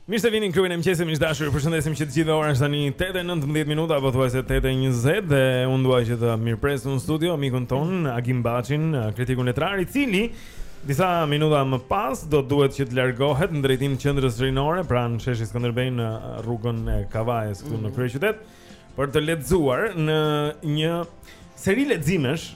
Mirë se vini në klubin e mëngjesit, miq të dashur. Ju përshëndesim që të gjithë. Ora është tani 8:19 minuta, apo thuajse 8:20 dhe unë dua që të mirëpres në studio mikun tonë Agim Baçin, kritikun letrar, i cili disa minuta më pas do të duhet që të largohet në drejtim të qendrës rinore pranë sheshit Skënderbej në rrugën e Kavajës këtu mm -hmm. në mhm. kryeqytet për të lexuar në një seri leximesh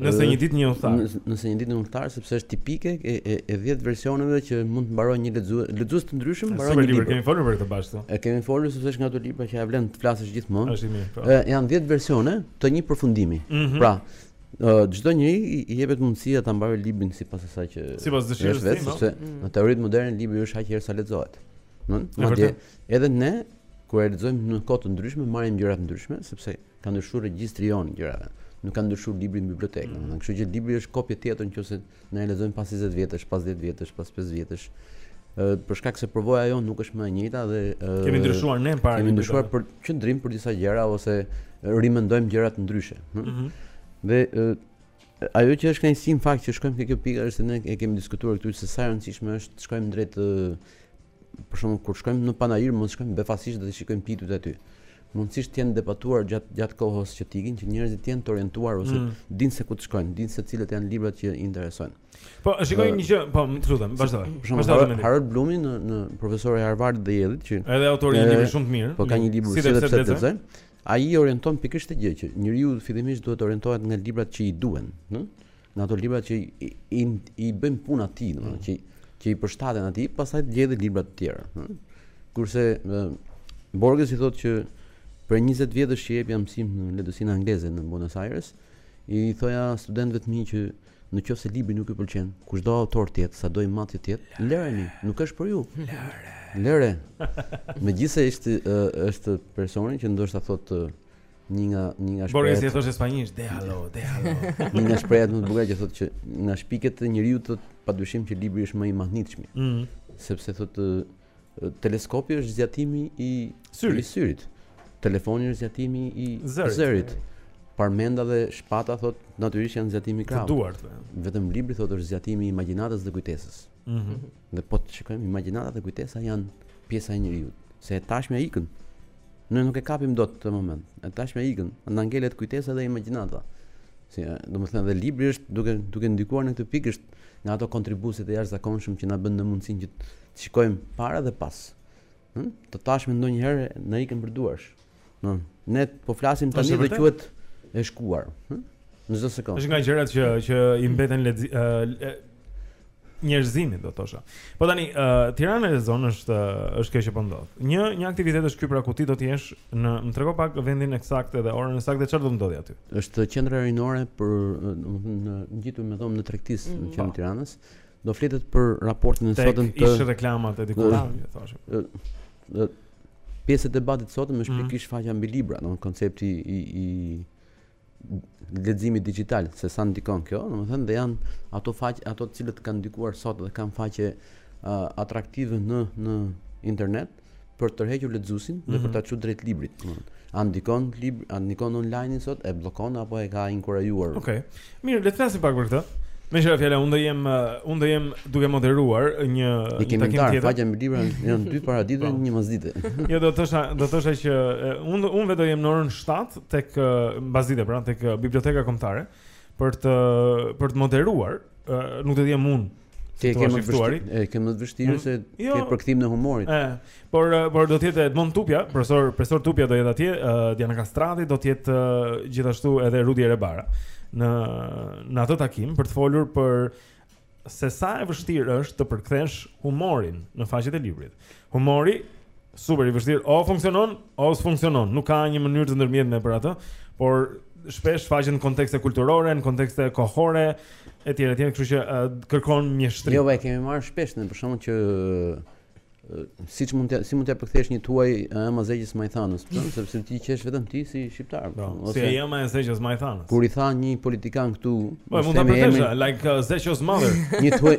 Nëse një ditë një udhëtar. Nëse, nëse një ditë një udhëtar sepse është tipike e e, e 10 versioneve që mund të mbarojë një lexues, lexues të ndryshëm mbarojë një libër. Kemi folur për këtë bashkë. E kemi folur sepse është nga ato libra që ia vlen të flasësh gjithmonë. Është i mirë. Po. Janë 10 versione të një përfundimi. Mm -hmm. Pra, çdo njeri i jepet mundësia ta mbarojë librin sipas asaj që sipas dëshirës së tij, sepse mm. në teorinë moderne libri është aq herë sa lexohet. Në, madje edhe ne kur e lexojmë në kohë të ndryshme, marrim gjëra të ndryshme sepse Ka ndryshuar regjistri jonë i gjërave. Nuk ka ndryshuar libri në bibliotekë, mm. domethënë, kështu që libri është kopje tjetër nëse ne e lexojmë pas 20 vjetësh, pas 10 vjetësh, pas 5 vjetësh. Ë për shkak se përvoja jonë nuk është më e njëjta dhe e, kemi ndryshuar ne para. Kemi ndryshuar qëndrim për disa gjëra ose rimendojmë gjëra të ndryshme. Ëh. Hm? Mm -hmm. Dhe e, ajo që është kënaqësi në fakt që shkojmë te kjo pikë është se ne e kemi diskutuar këtu se sa e rëndësishme është të shkojmë drejt Për shembull, kur shkojmë në panair, mund të shkojmë befasisht dhe të shikojmë titujt aty. Mundësisht të jenë debatuar gjatë gjatë kohës që të ikin, që njerëzit të jenë të orientuar ose mm. dinë se ku të shkojnë, dinë se cilët janë librat që i interesojnë. Po, shikoj një gjë, po, më lutem, vazhdo. Vazhdo. Harold Blumi një një profesor i Harvard dhe Yale-it që Edhe autori i një libri shumë të mirë. Po ka një libër si dhe pse të lexosh. Ai orienton pikërisht këtë gjë që njeriu fillimisht duhet të orientohet nga librat që i duhen, ëh? nga ato libra që i, i, i bëjnë punë atij, domethënë, mm. që që i përshtaten atij, pastaj të gjejë libra të tjerë. Mm. Kurse Borgesi thotë që për 20 vjetët që jepja mësim në letërsinë angleze në Buenos Aires, i thosha studentëve të mi që në qoftë se libri nuk ju pëlqen, kushdo autor të jetë, sado i madh të jetë, lëreni, nuk është për ju. Lëre. Lëre. Megjithëse është është personi që ndoshta thotë Një nga një nga shprehjet. Borgesi e thoshte spanjisht, "Déjalo, déjalo." Një nga shprehjet më të bukura që thotë që nga shpikjet e njeriut padyshim që libri është më i mahnitshëm. Ëh. Mm sepse thotë teleskopi është zgjatimi i syrit. I syrit. Telefoni është zgjatimi i zërit. zërit. Parmenda dhe shpata thotë natyrisht janë zgjatimi i krahut. Duart. Vetëm libri thotë është zgjatimi i imagjinatës dhe kujtesës. Ëh. Mm Dhe po të shikojmë, imagjinata dhe kujtesa janë pjesa e njeriut. Se e tashmja ikën. Ne nuk e kapim dot këtë moment. E tashmja ikën. Na ngelet kujtesa dhe imagjinata. Si, domethënë, dhe libri është duke, duke ndikuar në këtë pikë është nga ato kontribuuesit e jashtëzakonshëm që na bën mundësinë që të shikojmë para dhe pas. Hm? E tashmja ndonjëherë na ikën prej duarsh. Në, ne po flasim tani dhe vërtet? quhet e shkuar. Hm? Në çdo sekondë. Është nga gjërat që që i mbeten lexi ë njerëzimit do thosha. Po tani ë Tirana e zërave është kjo që po ndodh. Një një aktivitet është ky pra ku ti do të jesh në më trego pak vendin e saktë dhe orën e saktë çfarë do të ndodhë aty. Është qendra rinore për ë, domethënë në ngjitur me dhomën e tregtisë në qendrën e Tiranës. Do flitet për raportin e Tek sotëm të ish reklamat e diku Ë. tani, thashë. ë, ë, pjesë e debatit të sotëm është mhm. pikërisht faqja mbi libra, domethënë koncepti i i leximit digital, se sa ndikon kjo, domethënë dhe janë ato faqe, ato të cilat kanë ndikuar sot dhe kanë faqe uh, atraktive në në internet për të tërhequr lexuesin mm -hmm. dhe për mhm. ta çuar drejt librit. A ndikon libri, a ndikon online-i sot, e bllokon apo e ka inkurajuar? Okej. Okay. Mirë, le të flasim pak për këtë. Meqë ra fjala, unë do jem uh, unë do jem duke moderuar një një takim tjetër. Faqja me libra janë dy paradite, po. një mesditë. Jo, do të thosha, do të thosha që unë unë vetë do jem në orën 7 tek mbasdite pra tek biblioteka kombëtare për të për të moderuar, nuk do të jem unë Ti e ke më vështirë? E ke më të vështirë mm. se jo, ke përkthimin e humorit. Ëh. Por por do të jetë Edmond Tupja, profesor profesor Tupja do jetë atje, uh, Diana Kastrati do të jetë uh, gjithashtu edhe Rudi Erebara në në atë takim për të folur për se sa e vështirë është të përkthesh humorin në faqet e librit. Humori super i vështirë. O funksionon, o s'funksionon. Nuk ka një mënyrë të ndërmjetme për atë, por shpesh varen në kontekste kulturore, në kontekste kohore etj etj, kështu që uh, kërkon mjeshtri. Jo, e kemi marrë shpesh në për shkakun që siç mund të si mund të përkthesh një e ëma e Zeqos majë thanës, mm. sepse ti qesh vetëm ti si shqiptar. Po, ose si ëma e Zeqos majë thanës. Kur i tha një politikan këtu, po mund ta përkthesh like uh, Zeqo's mother. Një tuaj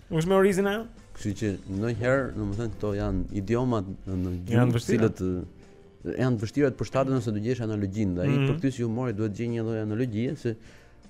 Nuk është më ajo risi ajo? Kështu që ndonjëherë, domethënë këto janë idiomat në gjuhë të cilat janë të vështira të përshtaten ose të gjesh analogjinë. Ndaj mm -hmm. për këtë si humori duhet të gjejë një lloj analogjie se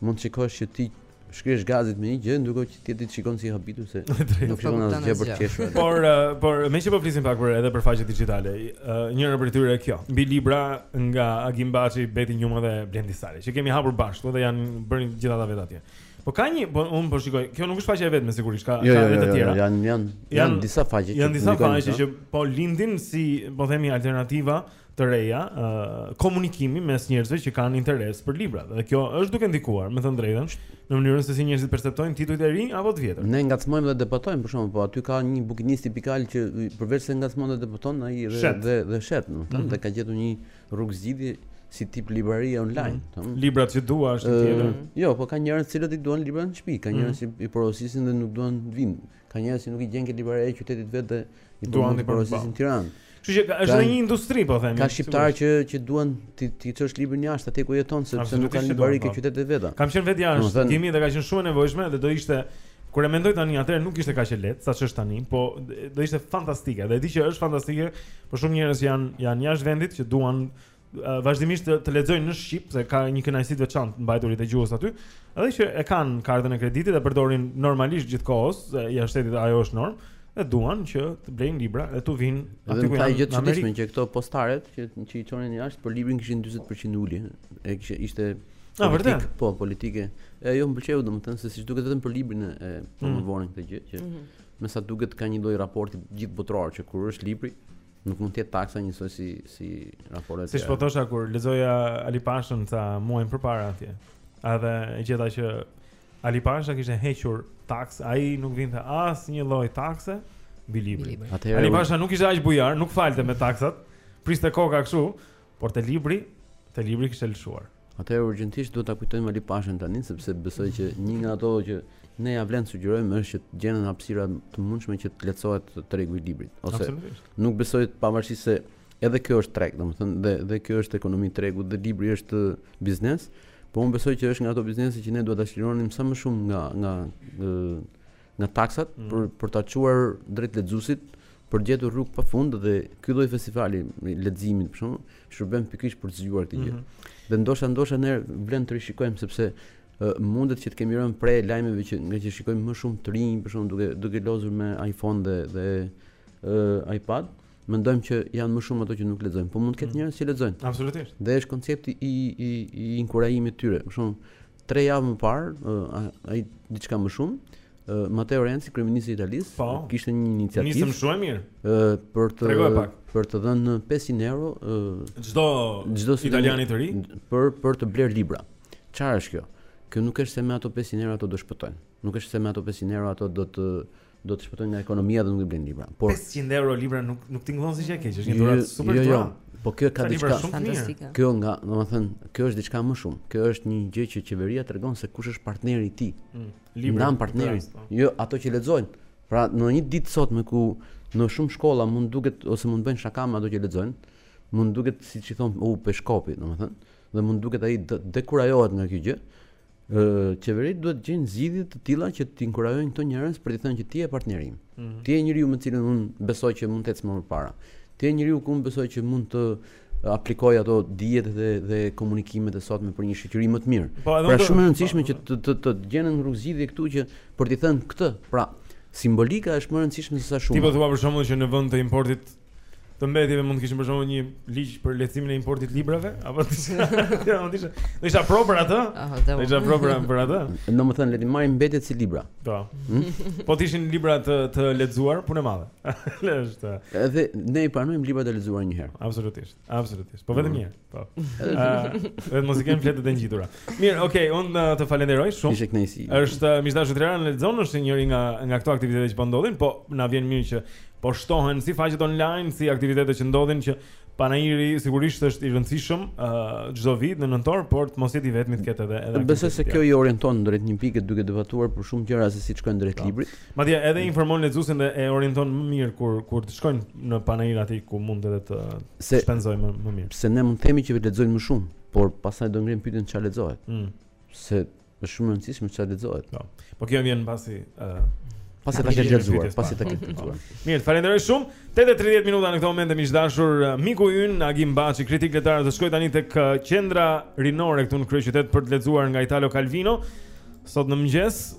mund të shikosh që ti shkresh gazit me një gjë, ndërkohë që tjetri të shikon si habitur se nuk shikon asgjë për të qeshur. Por uh, por meqë po flisim pak për edhe për faqet digjitale. Uh, njëra prej tyre kjo, mbi libra nga Agim Baçi, Beti Njuma dhe Blendi Salaj, që kemi hapur bashkë dhe janë bërë gjithë ata vetë atje. Po ka një, po un po shikoj. Kjo nuk është faqja e vetme sigurisht, ka jo, ka jo, edhe jo, të jo, tjera. Janë janë janë disa faqe që janë disa faqe që po lindin si po themi alternativa të reja, uh, komunikimi mes njerëzve që kanë interes për libra. Dhe kjo është duke ndikuar, mendoj unë, në mënyrën se si njerëzit perceptojnë titujt e rinj apo të vjetër. Ne ngacmojmë dhe debatojmë për shkakun, po aty ka një bukinist tipikal që përveç se ngacmon dhe debaton, ai dhe, dhe dhe shet, do të thonë, mm -hmm. dhe ka gjetur një rrugë zgjidhje si tip librari online. Mm. Hm? Libra që dua është tjetra. Jo, po ka njerëz që i duan libra në shtëpi, ka mm. njerëz që mm. i porosisin dhe nuk duan të vinë. Ka njerëz që nuk i gjen te libraria e qytetit të vet dhe i duan të porosisin në Tiranë. Kështu që është një industri po themi. Ka shqiptarë që që duan ti t'i çosh librin jashtë atje ku jetojnë sepse nuk kanë librari ke po. qytetet e veta. Kam qenë vetë jashtë, kemi dhe ka qenë shumë e nevojshme dhe do ishte Kur e mendoj tani, atëherë nuk ishte kaq e lehtë sa ç'është tani, po do ishte fantastike. Dhe e di që është fantastike për shumë njerëz që janë janë jashtë vendit që duan uh, vazhdimisht të, të lexojnë në shqip, se ka një kënaqësi të veçantë mbajturit e gjuhës aty, edhe që e kanë kartën e kreditit e përdorin normalisht gjithë kohës, se jashtë shtetit ajo është normë, e duan që të blejnë libra dhe t'u vinë aty ku janë. Gjë të çuditshme që këto postarët që që i çonin jashtë për librin kishin 40% ulje. E kishte ishte Na ah, vërtet. Po, politike. E ajo më pëlqeu domethënë se siç duket vetëm për librin e mm. promovonin këtë gjë që mhm. me sa duket ka një lloj raporti gjithëbotëror që kur është libri nuk mund të jetë taksa njësoj si si raportet. Siç po thosha kur lexoja Ali Pashën ca muaj përpara atje. Edhe e gjeta që Ali Pasha kishte hequr taksë, ai nuk vinte asnjë lloj takse mbi librin. Ali Pasha nuk ishte aq bujar, nuk falte me taksat. Priste koka kështu, Por te libri, te libri kishte lëshuar. Atëherë urgjentisht duhet ta kujtojmë Ali Pashën tani sepse besoj që një nga ato që ne ia vlen të sugjerojmë është që të gjenden hapësira të mundshme që të lehtësohet tregu i librit ose nuk besoj të pavarësisht se edhe kjo është treg, domethënë dhe dhe kjo është ekonomi tregu dhe libri është biznes, po unë besoj që është nga ato biznese që ne duhet ta çlironim sa më shumë nga nga nga taksat mm. për për ta çuar drejt lexuesit për të gjetur rrugë pa fund dhe ky lloj festivali i leximit për shembull shërben pikërisht për të zgjuar këtë gjë. Mm -hmm. Dhe ndoshta ndoshta na vlen të rishikojmë sepse uh, mundet që të kemi rënë pre lajmeve që ngaqë shikojmë më shumë të rinj për shembull duke duke lozur me iPhone dhe dhe uh, iPad mendojmë që janë më shumë ato që nuk lexojnë, po mund të ketë mm. njerëz që lexojnë. Absolutisht. Dhe është koncepti i i i inkurajimit tyre. Për shembull Tre javë më parë, a diçka më shumë, Matteo Renzi, kryeministri i Italisë, po, kishte një iniciativë. Nismë shumë mirë. Ë për të për të dhënë 500 euro çdo çdo italiani të ri për për të blerë libra. Çfarë është kjo? Kjo nuk është se me ato 500 euro ato do shpëtojnë. Nuk është se me ato 500 euro ato do të do të shpëtojnë nga ekonomia dhe nuk do të blejnë libra. Por 500 euro libra nuk nuk tingëllon si gjë e keqe, është një dhuratë jo, super jo, jo. dhuratë. Jo, po kjo ka diçka fantastike. Kjo nga, domethënë, kjo është diçka më shumë. Kjo është një gjë që qeveria tregon se kush është partneri i tij. Mm, libra, Ndan partnerin, po. jo ato që lexojnë. Pra, në një ditë sot me ku në shumë shkolla mund duket ose mund bëjnë shaka me ato që lexojnë, mund duket siç i thonë në Peshkopi, domethënë, dhe mund duket ai dekurajohet nga kjo gjë. Qeveritë duhet të gjejnë zgjidhje të tilla që të inkurajojnë këto njerëz për të thënë që ti je partneri im. Mm -hmm. Ti je njeriu me të cilën unë besoj që mund të ec më përpara. Ti je njeriu ku unë besoj që mund të aplikoj ato dijet dhe dhe komunikimet e sotme për një shoqëri më të mirë. Po, pra të... shumë e rëndësishme po, që të të të gjenden rrugëzgjidhje këtu që për të thënë këtë. Pra, simbolika është më e rëndësishme sesa shuma. Ti po thua për shembull që në vend të importit të mbetjeve mund të kishim për shembull një ligj për lehtësimin e importit të librave apo diçka. Ja, mund të ishte. Do ishe pro për atë? Aha, do isha pro për për atë. Domethënë le të marrim mbetjet si libra. Po. Hmm? Po të ishin libra të të lexuar, punë e madhe. Është. Edhe ne i pranojmë librat e lexuar një herë. Absolutisht. Absolutisht. Po vetëm hmm. një herë. Po. Edhe mos i kenë fletët e ngjitura. Mirë, okay, un uh, të falenderoj shumë. Ishte kënaqësi. Është uh, miq të dashur, Tirana Lexon është njëri nga nga këto aktivitete që po ndodhin, po na vjen mirë që po shtohen si faqet online, si aktivitetet që ndodhin që panairi sigurisht është i rëndësishëm uh, çdo uh, vit në nëntor, por të mos jetë i vetmi të ketë edhe edhe. Besoj se kjo i orienton drejt një pike duke debatuar për shumë gjëra se si shkojnë drejt po. librit. Madje edhe informon lexuesin dhe e orienton më mirë kur kur të shkojnë në panair aty ku mund edhe të se, shpenzojnë më, më mirë. Se ne mund të themi që vërtet lexojnë më shumë, por pastaj do ngrim pyetjen çfarë lexohet. Mm. Se është shumë e rëndësishme çfarë lexohet. Po. Po kjo vjen pasi ë uh, pasi ta ke lexuar, pasi ta ke po. lexuar. Mirë, falenderoj shumë. 8:30 minuta në këtë moment e miq të dashur, uh, miku ynë Agim Baçi, kritik letar, do shkojë tani tek uh, qendra rinore këtu në kryeqytet për të lexuar nga Italo Calvino. Sot në mëngjes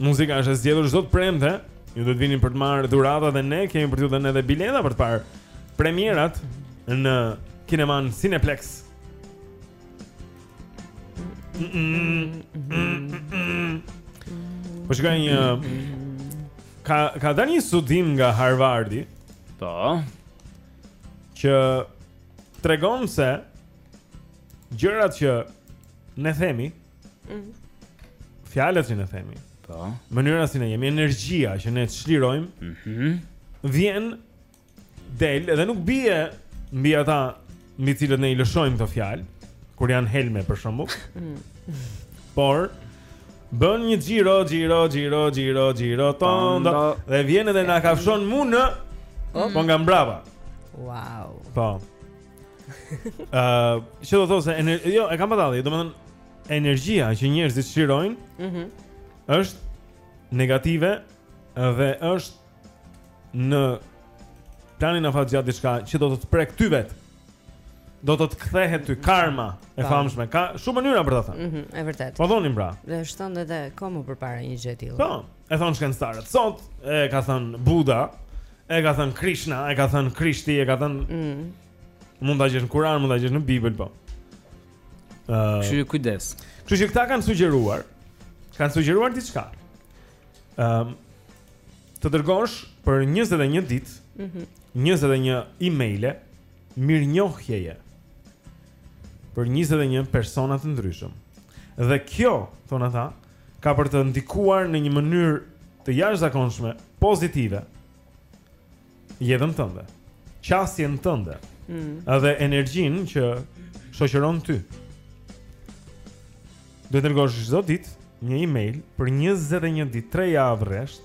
Muzika është e zgjedhur çdo të premte. Ju do të vini për të marrë dhurata dhe ne kemi për t'ju dhënë edhe bileta për të parë premierat në kinemanë Cineplex. Po shkoj një ka ka dalë një studim nga Harvardi. Po. Që tregon se gjërat që ne themi Mm. Fjalët që ne themi. Po. Mënyra si ne jemi, energjia që ne çlirojmë. Mhm. Mm vjen, del edhe nuk bie mbi ata mbi të cilët ne i lëshojmë këto fjalë, kur janë helme për shembull. Mm. Por bën një xhiro, xhiro, xhiro, xhiro, xhiro tondo dhe vjen edhe na kafshon mu në po nga mbrapa. Wow. Po. Ëh, uh, ç'do të thotë, jo, e kam për tani, domethënë energjia që njerëzit çlirojnë, ëh, mm -hmm. është negative dhe është në planin afatgjatë diçka që do të të prekë ty vetë. Do të të kthehet ty karma e famshme. Ka shumë mënyra për ta thënë. Mhm, e vërtetë. Po thonin pra. Dhe është thënë edhe kohë më përpara një gjë tillë. Po, e thonë shkencëtarët sot. E ka thënë Buda, E ka thënë Krishna, e ka thënë Krishti, e ka thënë mm. Mund ta gjesh në Kuran, mund ta gjesh në Bibël, po uh, Kështu që kujdes Kështu që këta kanë sugjeruar Kanë sugjeruar diçka um, Të dërgosh për 21 ditë mm -hmm. 21 e-maile mirënjohjeje Për 21 persona të ndryshëm Dhe kjo, thonë ata, ka për të ndikuar në një mënyrë të jashtëzakonshme pozitive jetën tënde, qasjen tënde. Mm. dhe energjinë që shoqëron ty. Duhet të dërgosh çdo ditë një email për 21 ditë, 3 javë rresht,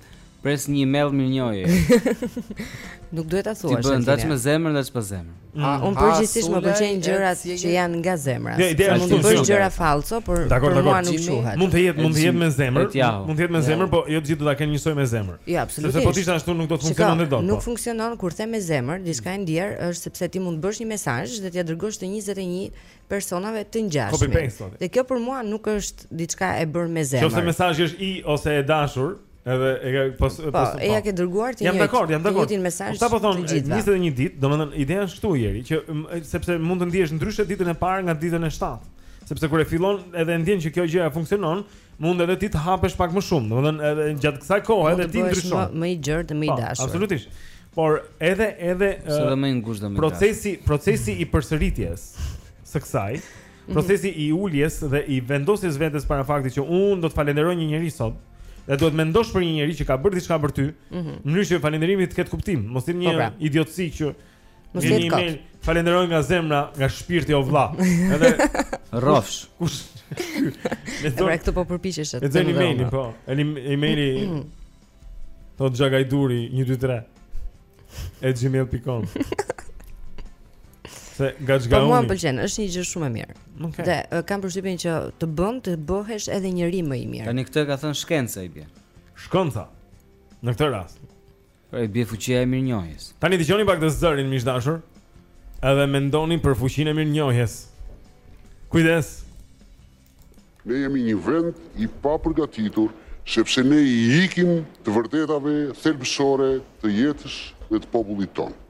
Pres një email mirënjohje. Nuk duhet ta thuash. Ti bën dash me zemër, dash pa zemër. Mm. Ah, unë përgjithsisht më pëlqejnë gjërat që janë nga zemra. Jo, ideja mund të bësh gjëra fallco, por për mua nuk quhet. Mund të jetë, mund të jetë me zemër, mund të jetë me zemër, po jo të gjithë do ta kenë njësoj me zemër. Jo, absolutisht. Sepse po t'ishte ashtu nuk do të funksiononte dot. Nuk po. funksionon kur them me zemër, diçka e ndjer është sepse ti mund të bësh një mesazh dhe t'ia dërgosh te 21 personave të ngjashme. Dhe kjo për mua nuk është diçka e bërë me zemër. Nëse mesazhi është i ose e dashur, edhe e ka pas po, pas. Po, e ka dërguar ti. Jam dakord, jam dakord. Ti mesazh. Po sa po thotë 21 ditë, domethënë ideja është këtu Jeri, që sepse mund të ndihesh ndryshe ditën e parë nga ditën e 7. Sepse kur e fillon edhe e ndien që kjo gjëja funksionon, Mund edhe ti të hapesh pak më shumë, domethënë edhe gjatë kësaj kohe edhe ti ndryshon. Mund të më i gjerë dhe më i po, dashur. Absolutisht. Por edhe edhe edhe më i ngushtë dhe më i dashur. Procesi, procesi i përsëritjes së kësaj, mhm. procesi i uljes dhe i vendosjes vetes para faktit që unë do të falenderoj një njeri sot. Dhe duhet të mendosh për një njeri që ka bërë diçka për ty, mhm. në mënyrë që falënderimi të ketë kuptim, mos të jetë një po, pra. idiotësi që Mos Një jetë kot. email. Falenderoj nga zemra, nga shpirti o vlla. Edhe Rrofsh. kush E pra këtë po përpiqesh atë. Lexojnë emailin, po. Email, emaili thotë xhagajduri 123 et gmail.com. Se Po mua më gaxhgauni. pëlqen, është një gjë shumë e mirë. Okej. Dhe e, kam përshtypjen që të bën të bëhesh edhe njeri më i mirë. Tani këtë e ka thënë shkenca i bie. Shkenca. Në këtë rast. Pra i bie fuqia e mirënjohjes. Tani dëgjoni pak këtë zërin miq të dashur. Edhe mendoni për fuqinë e mirënjohjes. Kujdes. Ne jemi një vend i papërgatitur sepse ne i ikim të vërtetave thelbësore të jetës dhe të popullit tonë.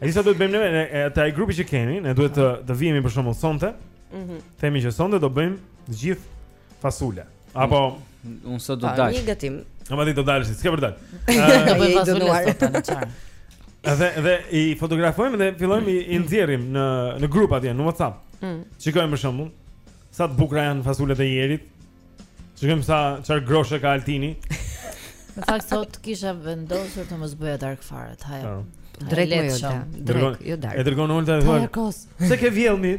E di ça duhet të bëjmë ne te ai grupi që kemi, ne duhet të të vihemi për shembull sonte. Mhm. Mm Themi që sonte do bëjmë të gjithë fasule. Apo unë sot do të dal. Një gatim. Ama ti do të dalësh, s'ke për të dalë. Do bëj fasule sot. Dhe dhe i fotografojmë dhe fillojmë i nxjerrim në, në grup atje në WhatsApp. Mm. Shikojmë për shembull sa të bukura janë fasulet e Jerit. Shikojmë sa çfarë groshe ka Altini Në fakt sot kisha vendosur të mos bëja darkë fare, ha. Po. Drejt me Olta, drejt, jo darkë. E dërgon Olta e thua. Se ke vjellni.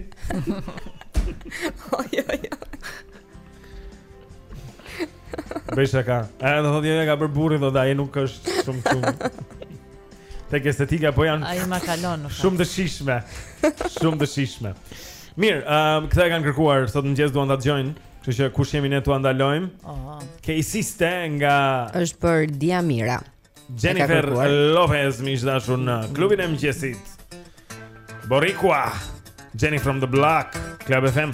Oj oj oj. Bëj shaka. A do të thotë ka për burrin do ai nuk është shumë shumë. Tek estetika po janë. Ai ma kalon. Shumë të shijshme. Shumë të shijshme. Mirë, um, këta e kanë kërkuar sot mëngjes duan ta dëgjojnë, kështu që kush jemi ne tua ndalojmë. Aha. Kejsi ste nga Është për Diamira. Jennifer Lopez miq të dashur në klubin e mëngjesit. Boricua, Jenny from the Block, Club FM.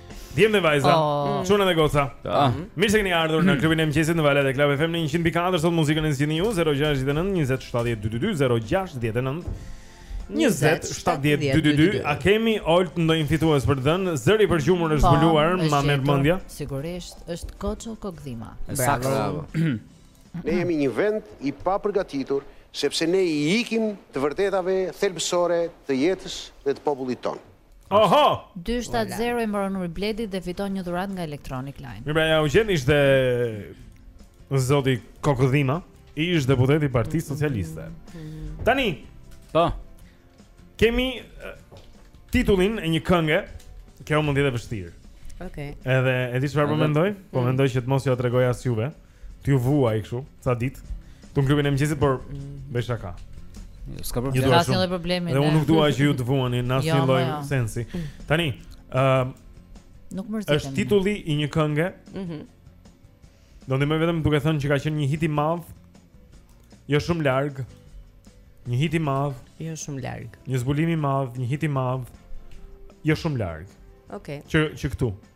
Djem dhe vajza, oh. çuna dhe goca. Ah. Mhm. Mirë se keni ardhur në klubin e mëngjesit në valët e Club FM në 104 sot muzikën e zgjidhni ju 069 20 70 222 069 20 A kemi Olta ndonjë fitues për te Zëri i përgjumur është po, zbuluar Ma merr mendja Sigurisht është Koço Kokëdhima Bravo Ne jemi një vend i papërgatitur Sepse ne i ikim të vërtetave Thelbësore të jetës dhe të popullit tonë Oho! 270 i mbaron numri Bledit dhe fiton një dhuratë nga Electronic Line. Mirë, pra, ja u gjet ishte zoti Kokëdhima, ish-deputeti i Partisë mhm. Socialiste. Mhm. Tani, po. Kemi titullin e një kënge, kjo mund të jetë e vështirë. Okej. Okay. Edhe e di çfarë po mhm. mendoj? Po mendoj që të mos jua tregoj as juve. T'ju vuaj kështu, ca ditë. Këtu në klubin e mëngjesit, por bëj shaka. Jo, s'ka problem. Ju asnjë problem. Dhe unë nuk dua që ju të vuani në asnjë jo, lloj jo. sensi. Tani, ë uh, Nuk ka rëndësi. Është titulli i një kënge. Mhm. Mm Do ndihmoj vetëm duke thënë që ka qenë një hit i madh. Jo shumë larg. Një hit i madh. Jo shumë larg. Një zbulim i madh, një hit i madh. Jo shumë larg. Okej. Okay. Kaq këtu.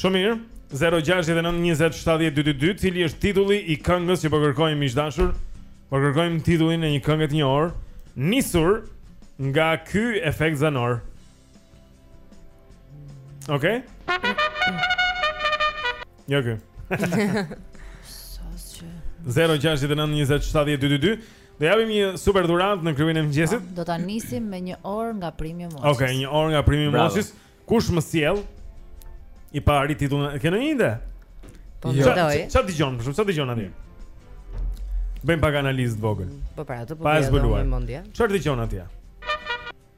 Shumë mirë. 0692070222 cili është titulli i këngës që po kërkojmë miq të dashur? Po kërkojmë titullin e një kënge të njohur, nisur nga ky efekt zanor. Okej. Okej. 0692070222 Do japim një super dhuratë në klubin e mëngjesit. Do ta nisim me një orë nga primi i Mosis. Okej, një orë nga primi i Mosis. Kush më sjell? I pari titullin. Ke ndonjë ide? Po jo. mendoj. Çfarë dëgjon? Për shembull çfarë dëgjon atje? Bëjmë pak analizë të vogël. Po pra, atë po bëj me mendje. Çfarë dëgjon atje?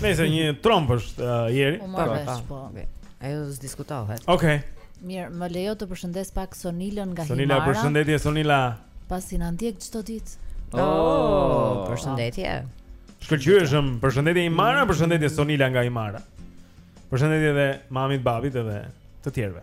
Nëse një trombë është uh, ieri. Ta ta. Po. Ajo s'diskutohet. Okej. Okay. Mirë, më lejo të përshëndes pak Sonilën nga Sonila, Himara. Sonila, përshëndetje Sonila. Pasi na ndjek çdo ditë. Oh, oh, përshëndetje. Shkëlqyeshëm, përshëndetje Himara, përshëndetje Sonila nga Himara. Përshëndetje edhe mamit, babit edhe të tjerëve.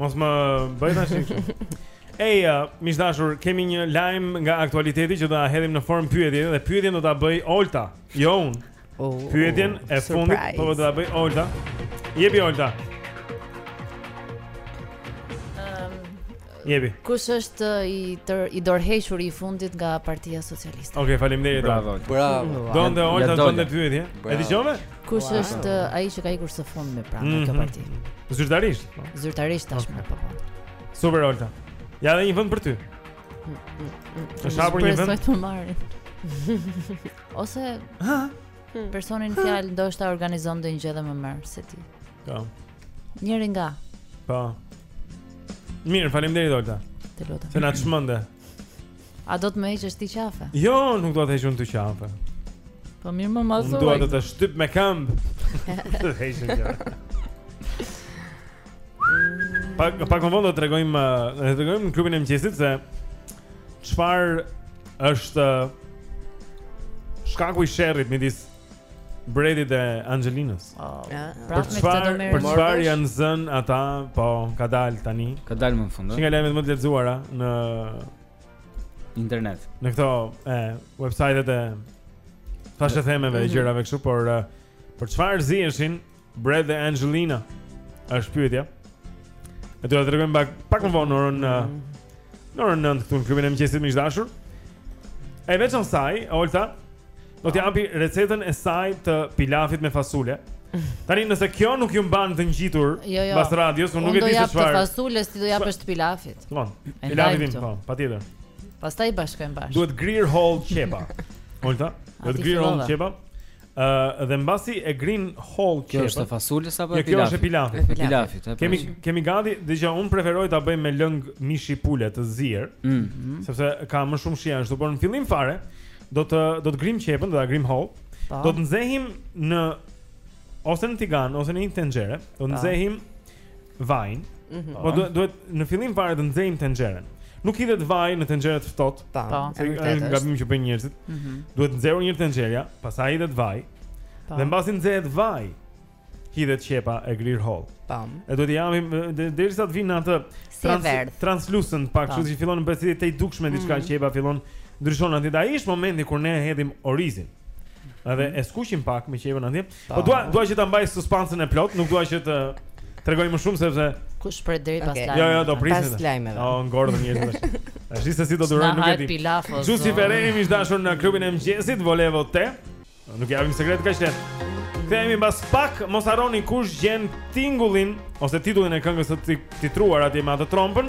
Mos më bëj tash kështu. Ej, uh, miq të dashur, kemi një lajm nga aktualiteti që do ta hedhim në formë pyetje dhe pyetjen do ta bëj Olta, jo unë. Oh, pyetjen e fundit surprise. po do ta bëj Olta. Jepi Olta. Jepi. Kush është i tër, i dorëhequri i fundit nga Partia Socialiste? Okej, okay, faleminderit. Bravo. Bravo. Donde Olta donde pyetje? E dëgjove? Kush wow. është ai që ka ikur së fundmi pra në mm -hmm. këtë mhm. parti? Zyrtarisht. Po. Zyrtarisht tashmë okay. po. po. Super Olta. Ja dhe një vend për ty. Është hapur një vend. Të marrin. Ose ha? Hmm. personi në fjalë ndoshta organizon ndonjë gjë më mirë se ti. Po. Njëri nga. Po. Mirë, faleminderit Olta. Të lutem. Se na çmënde. A do të më heqësh ti qafe? Jo, nuk do të heq unë ty qafe. Po mirë më mazoj. Unë do të të shtyp me këmbë. Të të heq qafe. Pa pak më vonë do të tregojmë, do të tregojmë në klubin e mëngjesit se çfarë është shkaku i sherrit midis Bredit e Angelinës. Oh. Ja, pra për çfarë për çfarë janë zën ata? Po, ka dal tani. Ka dal më në fund. Është nga lajmet më të lexuara në internet. Në këto e websajtet e thashethemeve mm -hmm. gjërave kështu, por për çfarë ziheshin Brad dhe Angelina është pyetja. E do të tregojmë pak pak më vonë orën në mm. orën 9 këtu në klubin e mëngjesit miq të dashur. E veç kësaj, Olta, do të japi recetën e saj të pilafit me fasule. Tani nëse kjo nuk ju mban të ngjitur jo, jo. pas radios unë nuk e di se çfarë. Do jap fasules ti do japësh të pilafit. Tamam. Pilafin, po, patjetër. Pastaj bashkojmë bashkë. Duhet grirë hollë qepa. Olta, duhet grirë hollë qepa. Ë dhe mbasi e grin hollë kjo është e fasules apo e pilafit? Kjo është e pilafit. E pilafit, e Kemi kemi gati, dëgjoj, unë preferoj ta bëj me lëng mishi pule të zier, mm -hmm. sepse ka më shumë shije ashtu, por në fillim fare do të do të grim qepën, do ta grim hollë. Po. Do të nxehim në ose në tigan ose në një tenxhere, do të nxehim vajin. Mm -hmm. Po duhet duhet në fillim fare të nxejmë tenxheren. Nuk hidhet vaj në tenxhere të ftohtë. Po, është gabim që bëjnë njerëzit. Mm -hmm. Duhet nxehur një tenxherja, pastaj hidhet vaj. Po. Dhe mbasi nxehet vaj, hidhet qepa e grirë hollë. Po. E duhet i japim derisa të vijë atë si trans, translucent pak, kështu që fillon të bëhet si e tejdukshme mm -hmm. diçka mhm. qepa fillon ndryshon atë. Ai është momenti kur ne hedhim orizin. Edhe mm -hmm. e skuqim pak me qepën atje. Po dua dua që ta mbaj suspansën e plotë, nuk dua që të tregoj më shumë sepse kush pret deri pas lajmeve. Jo, jo, do prisim. Pas lajmeve. Oh, ngordhën njerëz. Tashi se si do duroj nuk e di. Giusy Ferreri miq të dashur në klubin e mëngjesit, volevo te. Nuk ia vëmë sekret kaq lehtë. Kthehemi mbas pak, mos harroni kush gjen tingullin ose titullin e këngës së kriptuar atje me atë trompën.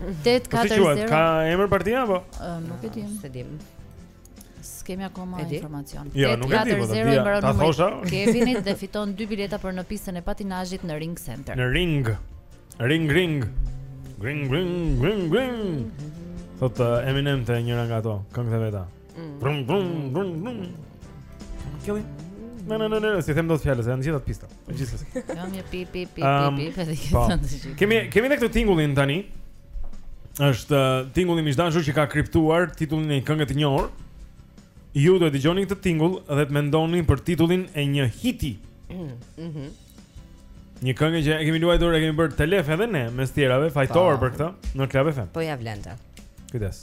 8 4 0. Po ka emër partia apo? Nuk e di. S'e dimë. S'kemi akoma informacion. Jo, nuk e di, po do të ta thosha. Kevinit dhe fiton dy bileta për në pistën e patinazhit në Ring Center. Në Ring. Ring Ring. Ring Ring Ring Ring. Thotë uh, Eminem te njëra nga ato, këngët e veta. Brum brum brum brum. Kemi Ne ne ne ne, s'i them dot fjalët, janë gjithë ato pista. Gjithsesi. Jam një pi pi pi pi pi për të thënë të gjithë. Kemi kemi edhe këtë tingullin tani. Është uh, tingulli miq të dashur që ka kriptuar titullin e një kënge të njohur. Ju do të dëgjoni këtë tingull dhe të mendoni për titullin e një hiti. Mhm. mhm. Një këngë që e kemi luajtur, e kemi bërë telef edhe ne mes të tjerave, fajtorë po. për këtë në Club FM. Po ia vlente. Kujdes.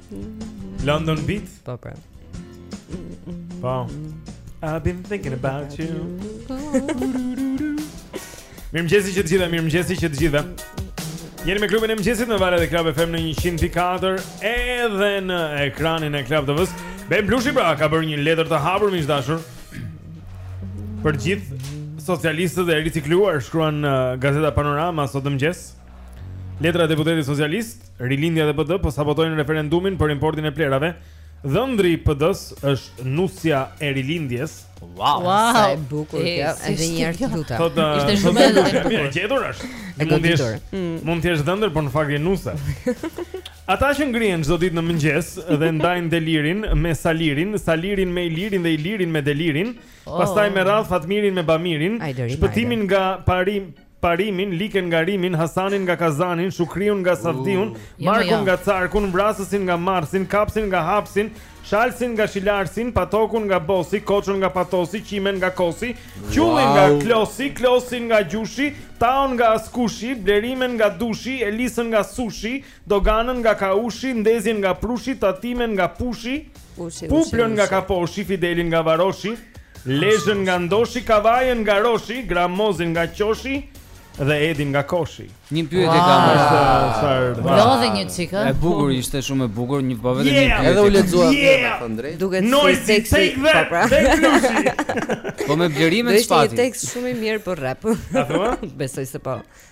London Beat? Po, pra. Po. I've been thinking about you. Mirëmëngjesi të gjithëve, mirëmëngjesi të gjithëve. Jeni me klubin e mëngjesit në valët e Club FM në 104 Edhe në ekranin e Club TV-s Ben Blushi pra ka bërë një letër të hapur miq të dashur Për gjithë socialistët e ricikluar Shkruan uh, Gazeta Panorama sot në mëngjes Letra e deputetit socialist Rilindja dhe PD po sabotojnë referendumin për importin e plehrave. Dhëndri i PD-s është nusja e Rilindjes. Wow, wow. sa e bukur kjo. Edhe një herë të lutem. Thotë ishte shumë e bukur. Mirë e gjetur është. E mund të jesh. Mm. Mund të jesh dhëndër, por në fakt je nuse. Ata që ngrihen çdo ditë në mëngjes dhe ndajnë delirin me salirin, salirin me ilirin dhe ilirin me delirin, oh. pastaj me radhë Fatmirin me bamirin, shpëtimin nga parimi Parimin, Liken nga Rimin, Hasanin nga Kazanin, Shukriun nga Savdiun, uh, jo, Markun jo. nga Carkun, Vrasësin nga Marrësin, Kapësin nga Hapësin, Shalsin nga Shilarsin, Patokun nga Bosi, Koçon nga Patosi, Qimen nga Kosi, Qullin wow. nga Klosi, Klosin nga Gjushi, Taon nga Askushi, Blerimen nga Dushi, Elisën nga Sushi, Doganën nga kaushi, ndezjen nga prushi, tatimen nga pushi, puplën nga kaposhi, fidelin nga varoshi, lezhën nga ndoshi, kavajën nga roshi, gramozin nga qoshi dhe edin nga koshi. Një pyetje kam. Do dhe një çikë. E bukur ishte, shumë e bukur, një po vetëm një pyetje. Edhe u lexua me të drejtë. Duket si teksti i repit. Po me Blerimen çfarë? Është një tekst shumë i mirë për rap. A thua? Besoj se po.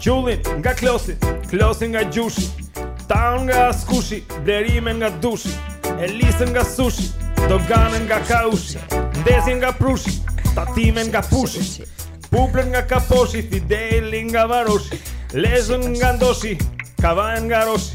Gjullin nga klosi, klosin nga gjushi Taun nga askushi, blerime nga dushi Elisën nga sushi, doganën nga kaushi Ndezin nga prushi, tatime nga pushi Puplën nga kaposhi, fidelin nga varoshi Lezën nga ndoshi, kavajn nga roshi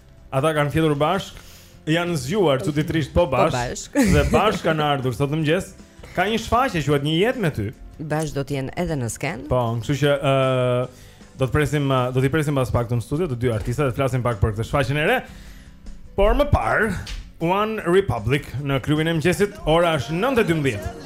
Ata kanë fjetur bashk, janë zgjuar çuditërisht po, po bashk, dhe bashk kanë ardhur sot në mëngjes. Ka një shfaqe quhet Një jetë me ty. Bashk do të jenë edhe në skenë. Po, kështu që ë uh, do të presim uh, do t'i presim pas pak në studio të dy artistët të flasim pak për këtë shfaqen e re. Por më parë One Republic në klubin e mëngjesit, ora është 9:12.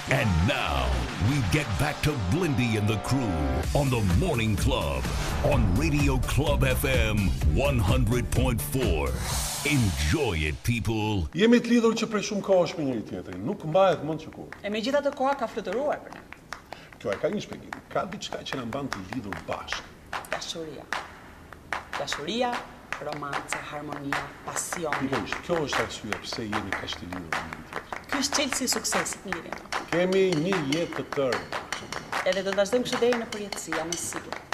And now we get back to Blendi and the crew on the morning club on radio club FM 100.4 enjoy it people. Jemi të lidhur që prej shumë kohësh me njëri tjetrin, nuk mbahet mend që kur. E megjithatë koha ka fluturuar për ne. Kjo e ka një shpjegim, ka diçka që na mban të lidhur bashkë. Dashuria. Dashuria, romanca, harmonia, pasioni. Pikërisht, kjo është arsyeja pse jemi kaq të lidhur me njëri tjetrin. Ky është çelësi i suksesit në lidhjen tonë. Kemi një jetë të tërë. Edhe do të vazhdojmë kështu deri në përjetësi, jam e sigurt.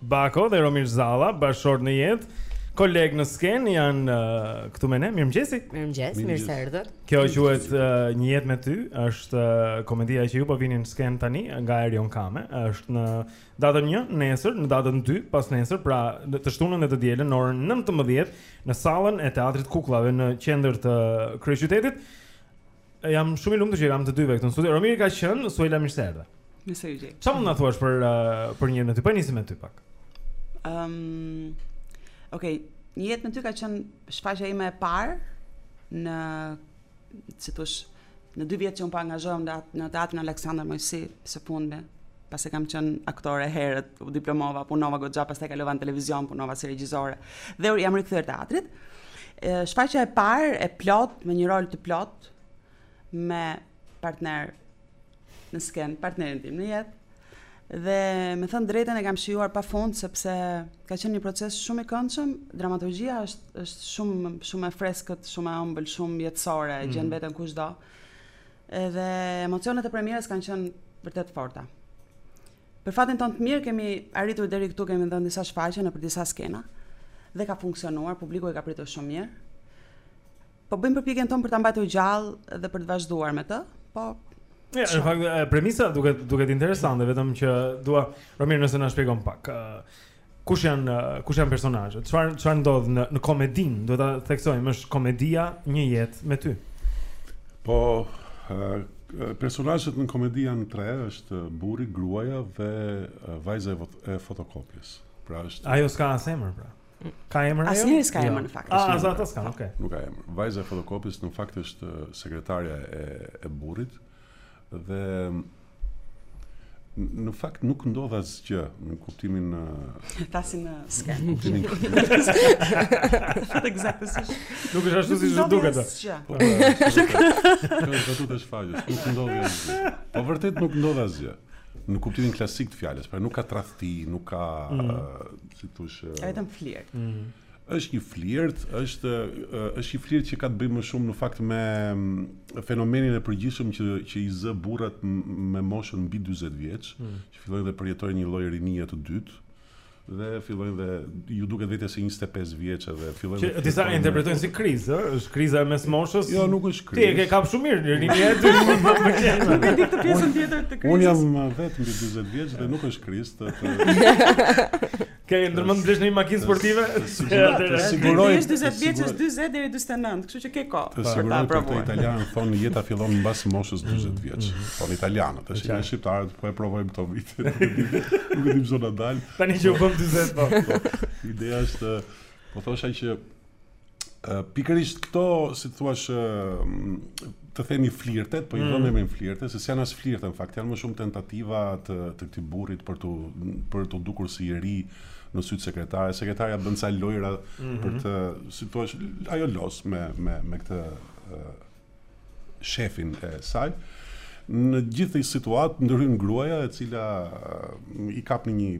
Bako dhe Romir Zalla, bashkëshort në jetë, kolegë në skenë janë uh, këtu me ne. Mirëmëngjesi. Mirëmëngjes, mirë se erdhët. Kjo quhet uh, Një jetë me ty, është uh, komedia që ju po vini në skenë tani nga Erion Kame. Është në datën 1 nesër, në datën 2 pasnesër, pra të shtunën dhe të dielën në orën 19 në sallën e Teatrit Kukullave në qendër të kryeqytetit. Jam shumë i lumtur që ju kam të dyve këtu në studio. Romiri ka qenë, Suela mirë se erdhe. Mirë se u gjej. Çfarë mund të na thuash për uh, për një jetë me ty? Po nisim me ty pak. Ëm um, Okej, okay. një jetë me ty ka qenë shfaqja ime e parë në si thosh në dy vjet që unë po angazhohem në teatrin Aleksandër Moisiu së fundmi. pasi kam qenë aktore herët, u diplomova, punova goxha, pastaj kalova në televizion, punova si regjizore. Dhe iu jam rikthyer teatrit. Shfaqja e parë e plot me një rol të plot me partner në skenë, partnerin tim në jetë. Dhe me thënë drejtën e kam shijuar pa fund sepse ka qenë një proces shumë i këndshëm. Dramaturgjia është është shumë shumë e freskët, shumë e ëmbël, shumë jetësore, mm. gjen veten kushdo. Edhe emocionet e premierës kanë qenë vërtet forta. Për fatin tonë të mirë kemi arritur deri këtu kemi dhënë disa shfaqje nëpër disa skena dhe ka funksionuar, publiku e ka pritur shumë mirë. Po bëjmë përpjekjen tonë për ta mbajtur gjallë dhe për të vazhduar me të, po Ja, në fakt premisa duket duket interesante, vetëm që dua, Romir, nëse na shpjegon pak. Uh, Kush janë kush janë personazhet? Çfarë çfarë ndodh në në komedinë? Duhet ta theksojmë, është komedia një jetë me ty. Po personazhet në komedi janë tre, është burri, gruaja dhe vajza e fotokopjes. Pra është Ajo s'ka as emër pra. Ka emër ajo? Asnjëri s'ka, jo, emër në fakt. Ah, as ata s'ka, okay. Nuk ka emër. Vajza e fotokopjes në fakt është sekretarja e e burrit. Ëh Dhe në fakt nuk ndodh asgjë në kuptimin në tasin në skenë. Nuk keni. Është ekzaktësisht. Nuk është ashtu siç duket. Po. Kjo do të thotë shfaqje. Nuk ndodh asgjë. Po vërtet nuk ndodh asgjë. Në kuptimin klasik të fjalës, pra nuk ka tradhti, nuk ka mm. si thuash. Vetëm flirt. Mm. Është një flirt, është është një flirt që ka të bëjë më shumë në fakt me fenomenin e përgjithshëm që që i zë burrat me moshën mbi 40 vjeç, mm. që fillojnë dhe përjetojnë një lloj rinie të dytë dhe fillojnë dhe u duket vetja 25 vjeç edhe fillojnë që disa e interpretojnë si krizë, është kriza e mesmoshës. Jo, nuk është krizë. Ti e ke kap shumë mirë, rini e dytë. Nuk e di këtë pjesën tjetër të krizës. Unë jam vetë mbi 40 vjeç dhe nuk është krizë. Ke ndërmend të blesh një makinë sportive? Të siguroj. Ti je 40 vjeç, 40 deri 49, kështu që ke kohë. Të siguroj për këtë italianët thonë jeta fillon mbas moshës 40 mm. vjeç. Mm. Thonë italianët, tash ne shqiptarët po e provojmë këto vite. Nuk e dim' si do na dalë. Tani që u bëmë 40 po. po. Ideja është po thosha që Pikërisht këto, si të thuash, të themi flirtet, po i themi mm. flirte, se s'janë as flirte në fakt, janë më shumë tentativa të të këtij burrit për të për t'u dukur si i ri në sytë sekretare. Sekretarja bën ca lojra mm -hmm. për të, si thuash, ajo loz me me me këtë shefin e saj. Në gjithë këtë situatë ndërhyn gruaja e cila i kap në një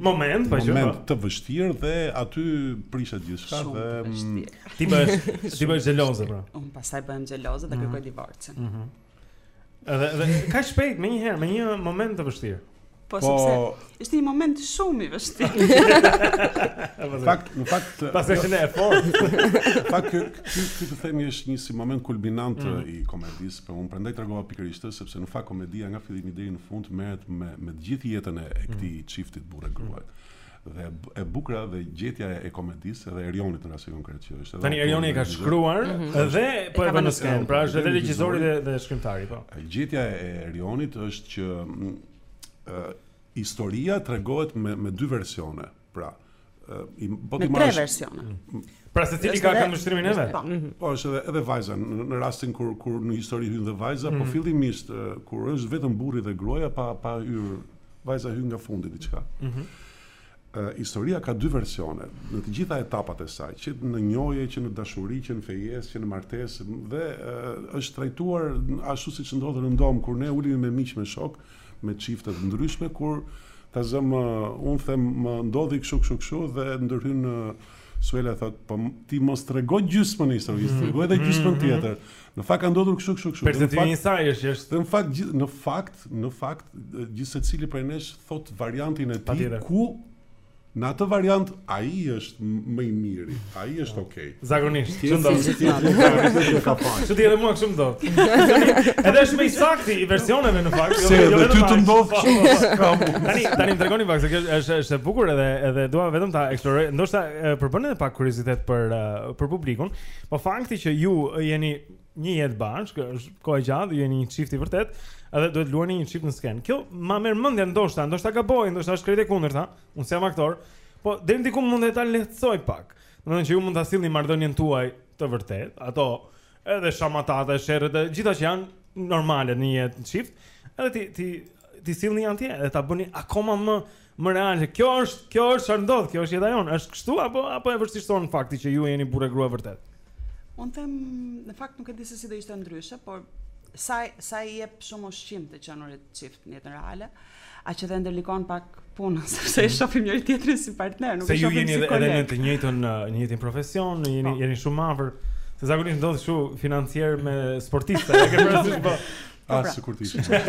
moment, po që moment të vështirë dhe aty prishet gjithçka dhe mm, ti bëhesh ti bëhesh xheloze pra. Unë pastaj bëhem xheloze dhe mhm. kërkoj divorcin. Mhm. Edhe edhe kaq shpejt menjëherë, me një moment të vështirë. Po, po sepse ishte një moment shumë i vështirë. Në fakt, në fakt, pas është në efort. Në fakt, ky ky ky të themi është një si moment kulminant mm. i komedisë, por unë prandaj tregova pikërisht sepse në fakt komedia nga fillimi deri në fund merret me me të gjithë jetën e këtij mm. çiftit burrë grua. Mm. dhe e bukra dhe gjetja e komedisë dhe Erionit në rastin konkret që është edhe Tani Erioni e ka shkruar mm -hmm. dhe po e vë në skenë, pra është edhe regjisori dhe dhe shkrimtari po. Gjetja e Erionit është që uh, historia tregohet me me dy versione, pra i po t'i marrësh tre versione. Mm. Pra secili ka këndvështrimin e vet. Po. Mhm. po është edhe edhe vajza në rastin kur kur në histori hyn dhe vajza, po mhm. fillimisht kur është vetëm burri dhe gruaja pa pa hyrë Vajza hyn nga fundi diçka. Ëh. Mm historia ka dy versione në të gjitha etapat e saj, që në njohje, që në dashuri, që në fejesë, që në martesë dhe e, është trajtuar ashtu siç ndodh rëndom kur ne ulemi me miq me shok, me çifte të ndryshme kur ta zëmë unë them më ndodhi kështu kështu kështu dhe ndërhyn Suela thot, po ti mos trego gjysmën e historisë, mm, trego edhe gjysmën mm, tjetër. Në fakt ka ndodhur kështu kështu kështu. Perceptimi i saj është që është. Në fakt gjithë në fakt në fakt gjithë secili prej nesh thot variantin e tij ku Në atë variant ai është më i miri, ai është ok. Zakonisht, që ndonjë si të të të ka fajin. Ti edhe mua kështu më do. Edhe është më i sakti i versioneve në fakt. Se jo, jo edhe ty të ndodh kështu. Tani, tani më tregoni pak, se kjo është, është e bukur edhe, edhe dua vetëm ta eksploroj. Ndoshta përbën edhe pak kuriozitet për, për publikun. Po fakti që ju jeni një jetë bashkë, është kohë e gjatë, jeni një çift i vërtet, edhe duhet luani një çift në skenë. Kjo ma merr mendja ndoshta, ndoshta gaboj, ndoshta është krejt e kundërta. Unë s'jam aktor, po deri diku mund të ta lehtësoj pak. Do të thotë që ju mund ta sillni marrëdhënien tuaj të vërtet, ato edhe shamatatë, sherret, gjitha që janë normale në jetë në çift, edhe t'i t'i t'i sillni aty, edhe ta bëni akoma më Më reale se kjo është, kjo është çfarë ndodh, kjo është jeta jonë. Është kështu apo apo e vështirëson fakti që ju jeni burrë grua vërtet? Unë them, në fakt nuk e di se si do ishte ndryshe, por sa sa i jep shumë ushqim të qenurit çift në jetën reale, aq edhe ndërlikon pak punën, sepse e shohim njëri tjetrin si partner, nuk e shohim si kolegë. Se ju jeni edhe në të njëjtën në të njëjtin profesion, në jeni po. jeni shumë afër. Se zakonisht ndodh kështu financier me sportistë, e ke parasysh po. Po ah, pra, sikur të ishte.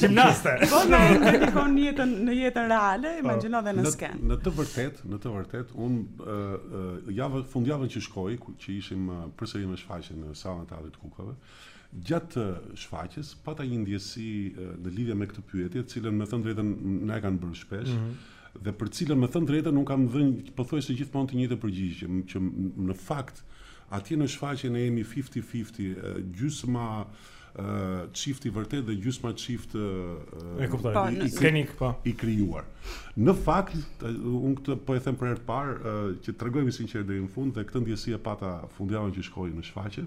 Gjimnaste. Po na ndërlikon në jetën në jetën reale, ah, imagjino dhe në skenë. Në të vërtet, në të vërtet, unë javë fundjavën që shkoi, që ishim përsëri me shfaqjen në sallën e teatrit të kukullave, gjatë shfaqjes pata një ndjesi në lidhje me këtë pyetje, të cilën me thënë drejtën na e kanë bërë shpesh. Mm -hmm. dhe për të cilën me thënë drejtën unë kam dhënë pothuajse gjithmonë të njëjtën përgjigje, që në fakt atje në shfaqje ne jemi fifti fifti, gjysma çift i vërtetë dhe gjysma çift e kuptoj po, i skenik po i krijuar. Në fakt unë këtë po e them për herë të parë që tregohemi sinqertë deri në fund dhe këtë ndjesi e pata fundjavën që shkoi në shfaqje.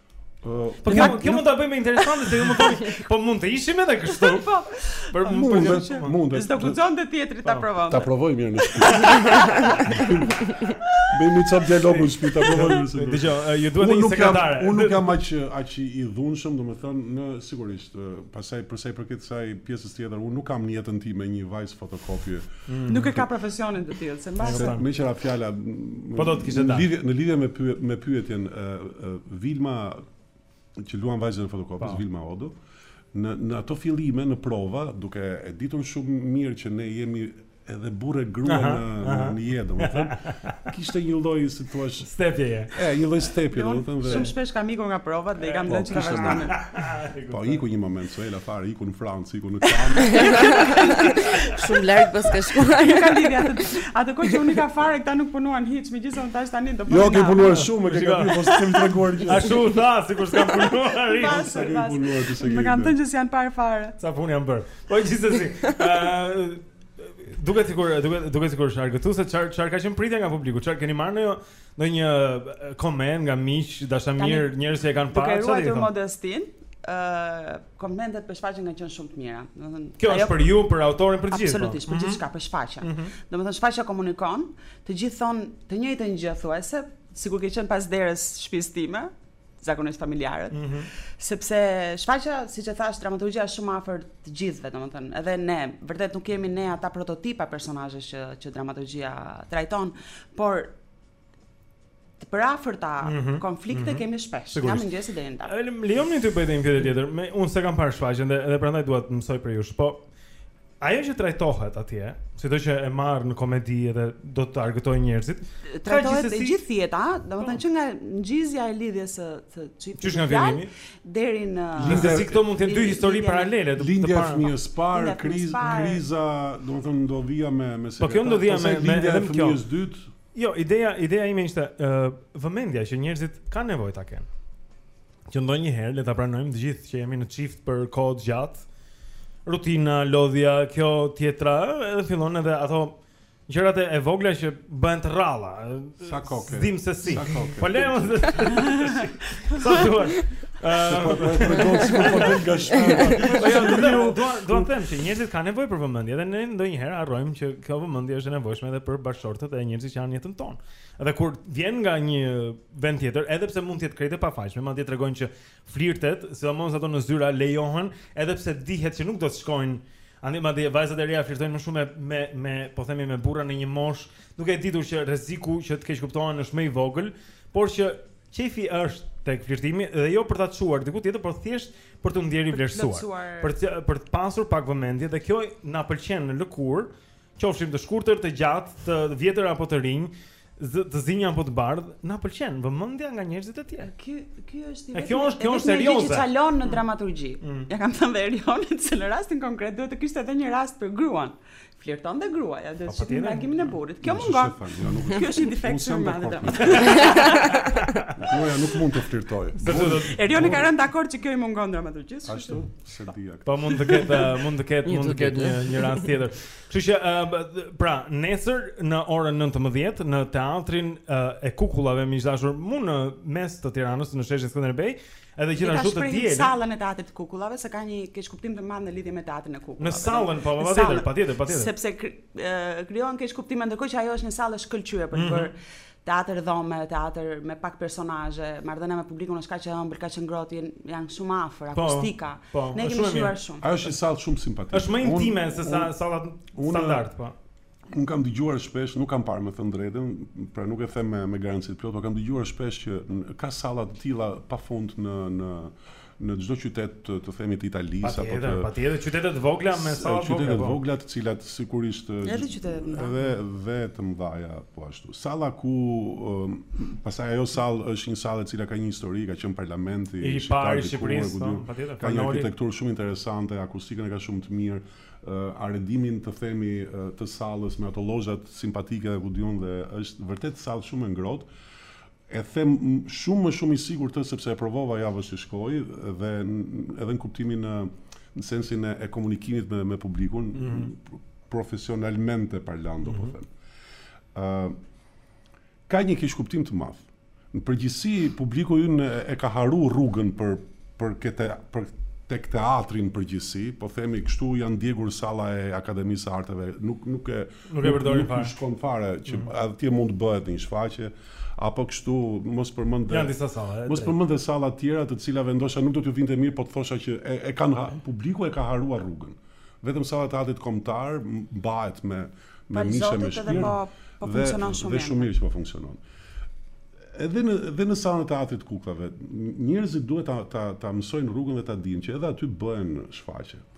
Po kjo kjo mund ta bëjmë interesante se ju mund të, po mund të ishim edhe kështu. Po. Por mund të ishim. Mund. S'do guxon të tjetrit ta po. provon. Ta provojmë një herë në shtëpi. Bëjmë një copë dialogu në shtëpi ta provoj mirë se. Dëgjo, ju duhet një sekretare. Unë nuk jam aq aq i dhunshëm, domethënë në sigurisht Pastaj për sa i përket kësaj pjesës tjetër, unë nuk kam në jetën time një vajzë fotokopje. Mm. Nuk e ka profesionin të tillë, se mbase. Meqë ra fjala. Po do të kishte dalë. Në lidhje në lidhje me pyet me pyetjen, Vilma që luan vajzën e fotokopjes, po. Vilma Odo, në në ato fillime në prova, duke e ditur shumë mirë që ne jemi edhe burrë e grua në në jetë, domethënë. Kishte një lloj si thua stepje. E, një lloj stepje, domethënë. Dhe... Shumë shpesh kam ikur nga provat dhe i kam po, dhënë çfarë vazhdon. Po iku një moment se Ela fare iku në Francë, iku në Kanë. Shumë larg pas ka shkuar. Nuk ka lidhje atë. Atë kohë që unë ika fare, këta nuk punuan hiç, megjithëse unë tash tani do bëj. Jo, ke punuar shumë, ke kapur, po s'kem treguar gjë. Ashtu u tha, sikur s'kam punuar hiç. Nuk kam thënë që s'janë parë fare. Sa punë janë bërë? Po gjithsesi. Ëh duket sikur duket duket sikur është argëtuese çfar çfar ka qenë pritja nga publiku çfar keni marrë ndonjë ndonjë koment nga miq dashamirë njerëz që e kanë parë çfarë thonë modestinë ëh komentet për shfaqjen kanë qenë shumë të mira domethënë kjo është për ju për autorin për gjithë po. absolutisht për mhm. gjithçka për shfaqjen mhm. domethënë shfaqja komunikon të gjithë thonë të njëjtën gjë thuajse sikur ke qenë pas derës së shpisë time zakonisht familjarët. Mm -hmm. Sepse shfaqja, siç e thashë, dramaturgjia është shumë afër të gjithëve, domethënë, edhe ne, vërtet nuk jemi ne ata prototipa personazhesh që që dramaturgjia trajton, por të përafërta mm -hmm. konflikte mm -hmm. kemi shpesh. Sigurisht. Nga mëngjesi deri në darkë. Lejomëni të bëj një pyetje tjetër. Me unë s'e kam parë shfaqjen dhe edhe prandaj dua të mësoj për ju. Po Ajo që trajtohet atje, sido që e marr në komedi edhe do të argëtojë njerëzit, trajtohet gjithsesi... gjithë jeta, domethënë po. që nga ngjizja e lidhjes së çiftit. Qysh nga fillimi deri në Lindja si këto mund të jenë dy histori paralele, do të thotë lindja e fëmijës së parë, kriz, kriza, domethënë ndodhia me me sekretar. Po kjo ndodhia me me edhe me fëmijës dytë. Jo, ideja ideja ime ishte ë vëmendja që njerëzit kanë nevojë ta kenë. që ndonjëherë le ta pranojmë të gjithë që jemi në çift për kohë të gjatë. Rutina, lodhja, kjo tjetra, edhe fillon edhe ato gjërat e vogla që bëhen të rralla. Sa kokë. Dim se si. Sa kokë. Po lejmë. Sa duan. Ëh, po të tregon si po të nga shpia. Po jo, dua të dua të them se njerëzit kanë nevojë për vëmendje dhe ne ndonjëherë harrojmë që kjo vëmendje është e nevojshme edhe për bashkëshortët e njerëzit që janë në jetën tonë. Dhe kur vjen nga një vend tjetër, edhe pse mund të jetë krejt e pafajshme, madje tregojnë që flirtet, sidomos ato në zyra lejohen, edhe pse dihet që nuk do të shkojnë andej madje vajzat e reja flirtojnë më shumë me me me po themi me burra në një moshë, duke e ditur që rreziku që të keqkuptohen është më i vogël, por që qejfi është tek flirtimi dhe jo për ta çuar diku tjetër, por thjesht për t'u ndjerë i vlerësuar, plotësuar. për të, për të pasur pak vëmendje dhe kjo na pëlqen në lëkurë, Qofshim të shkurtër, të gjatë, të vjetër apo të rinj, të zinj apo të bardh, na pëlqen vëmendja nga njerëzit e tjerë. Ky ky është i vetmi, kjo është kjo është serioze. Që çalon në mm. dramaturgji. Mm. Ia kam thënë Erionit se në rastin konkret duhet të kishte edhe një rast për gruan. Flirton dhe gruaja, duhet të shihnim reagimin e burrit. Kjo mungon. Jo, kjo është një defekt shumë i madh i dramaturgjisë. Gruaja nuk mund të flirtojë. Erioni ka rënë dakord që kjo i mungon dramaturgjisë. Ashtu. S'e di atë. Po mund të ketë, mund të ketë, mund të ketë një një rast tjetër. Kështu që uh, pra, nesër në orën 19 në teatrin uh, e Kukullave miq të dashur, mu në mes të Tiranës, në sheshin Skënderbej, edhe gjithashtu të dielën. Në sallën e teatrit të Kukullave, se ka një keqkuptim të madh në lidhje me teatrin e Kukullave. Në sallën, po, po patjetër, patjetër, patjetër. Sepse krijohen keqkuptime ndërkohë që ajo është një sallë e shkëlqyer për të mhm. bërë Teatër dhome, teatër me pak personazhe, marrëdhënia me publikun është kaq e ëmbël, kaq e ngrohtë, jen, janë shumë afër, po, akustika. Po, po, ne kemi shumë shijuar shumë. Ajo është një sallë shumë simpatike. Është më intime sesa sallat standard, po. Unë kam dëgjuar shpesh, nuk kam parë me thënë të drejtën, pra nuk e them me me garanci të plotë, por kam dëgjuar shpesh që ka salla të tilla pafund në në në çdo qytet të, të themi të Italisë apo të Patjetër, qytete të vogla me salla të vogla. Qytete të po. vogla të cilat sigurisht edhe qytetet e mëdha. Edhe dhe të mëdha po ashtu. Salla ku um, pastaj ajo sallë është një sallë e cila ka një histori, ka qenë parlamenti i parë i Shqipërisë, po, patjetër. Ka një arkitekturë shumë interesante, akustikën e ka shumë të mirë. Uh, arredimin të themi uh, të sallës me ato lozhat simpatike dhe ku di unë dhe është vërtet sallë shumë e ngrohtë E them shumë më shumë i sigurt këtë sepse e provova javën që shkoi dhe edhe në kuptimin në sensin e, e komunikimit me me publikun mm -hmm. profesionalmente parlando mm -hmm. po mhm. them. Ë uh, ka një keqkuptim të madh. Në përgjithësi publiku ynë e ka harruar rrugën për për këtë për tek teatri në përgjithësi, po themi kështu janë djegur salla e Akademisë së Arteve, nuk nuk e Nuk e përdorin fare. Nuk shkon fare që mm. atje mund të bëhet një shfaqje apo kështu, mos përmend edhe. Janë disa salla. Mos përmend edhe salla të tjera të cilave ndoshta nuk do t'u vinte mirë, po të thosha që e, e kanë publiku e ka harruar rrugën. Vetëm salla e teatrit kombëtar mbahet me me mish e me shpirt. Dhe, po, po dhe, shumë dhe shumë mirë që po funksionon. Edhe në edhe në sallën e teatrit të kukullave, njerëzit duhet ta ta ta mësojnë rrugën dhe ta dinë që edhe aty bëhen shfaqje.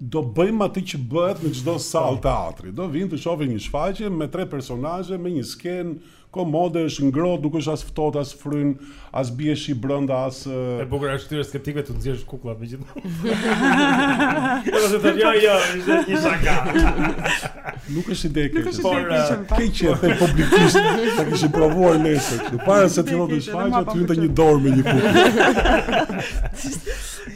Do bëjmë atë që bëhet në çdo sallë po. teatri. Do vijnë të shohin një shfaqje me tre personazhe, me një skenë komode, është ngrohtë, nuk është as ftohtë, as fryn, as bie shi brenda, as E bukur është këtyre skeptikëve të nxjerrësh kukullat me gjithë. Do të thotë jo, jo, është një shaka. Nuk është ide e keqe. Por keq që e the publikisht, ta kishim provuar nesër. Para se të fillonte shfaqja, hynte një dorë me një kukull.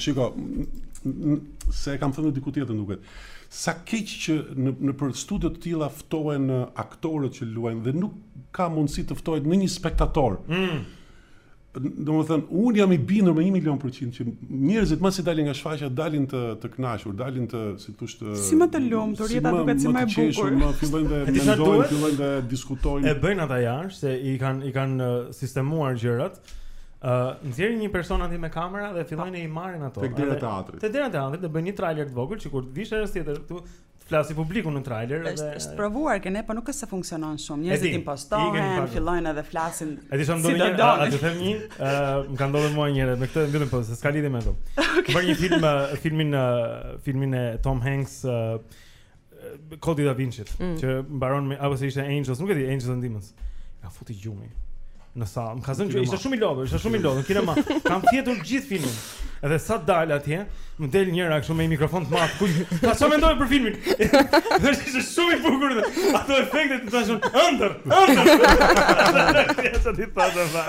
Shiko, se e kam thënë diku tjetër më duket. Sa keq që nëpër studio të tilla ftohen aktorët që luajnë dhe nuk ka mundësi të ftohet një spektator. Mm. Domethënë, unë jam i bindur me një milion për qind që njerëzit mbasi dalin nga shfaqja, dalin të, të kënaqur, dalin të, si ta them... Si më të lumtur, jeta duket si më e bukur. Më fillojnë dhe mendojnë, fillojnë dhe diskutojnë. E bëjnë ata jashtë, se i kanë i kanë sistemuar gjërat, Ë, uh, nxjerrin një person aty me kamera dhe fillojnë i marrin ato. Te dera e teatrit. Te dera e teatrit dhe bëjnë një trailer të vogël, që kur të vish herës tjetër këtu flet publiku në trailer dhe është provuar kjo, po nuk është se funksionon shumë. Njerëzit impostohen, fillojnë edhe flasin. E di çfarë ndodhi? A të them një? Ë, më ka ndodhur mua një herë, me këtë e mbyllim, po se s'ka lidhje me ato. Për një film, filmin filmin e Tom Hanks Kodi da Vinci mm. që mbaron me apo se ishte Angels, nuk e di Angels and Demons. Ia futa gjumit në sallë, më ka zënë që isha shumë i lodhur, isha shumë i lodhur, kinema. Kam fjetur gjithë filmin. Edhe sa dal atje, më del njëra kështu me një mikrofon të madh. Tha ça mendon për filmin. Dhe ishte shumë i bukur. Ato efekte të, thashë unë, ëndërr, ëndërr. Ça t'i thosha.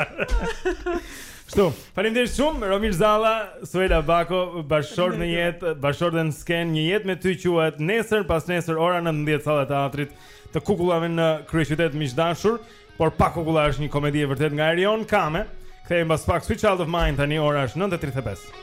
Kështu, faleminderit shumë Romir Zalla, Suela Bako, bashkëshort në jetë, bashkëshort në skenë, një jetë me ty quhet nesër pasnesër ora 19 salla e teatrit të kukullave në kryeqytet miq të dashur, por pa kukulla është një komedi e vërtetë nga Erion Kame. Kthehemi pas pak Switch Out of Mind tani ora është 9:35.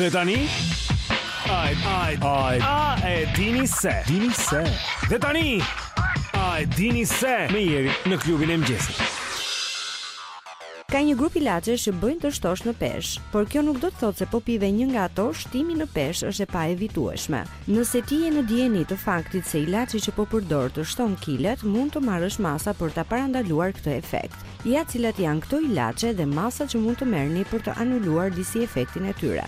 Dhe tani Ai ai ai, a e dini se dini se Dhe tani A e dini se me Jerin në klubin e mëngjesit Ka një grup ilaçesh që të bëjnë të shtosh në peshë, por kjo nuk do të thotë se po pive një nga ato, shtimi në peshë është e paevitueshme. Nëse ti je në dijeni të faktit se ilaçi që po përdor të shton kilet, mund të marrësh masa për ta parandaluar këtë efekt. Ja cilat janë këto ilaçe dhe masat që mund të merrni për të anuluar disi efektin e tyre.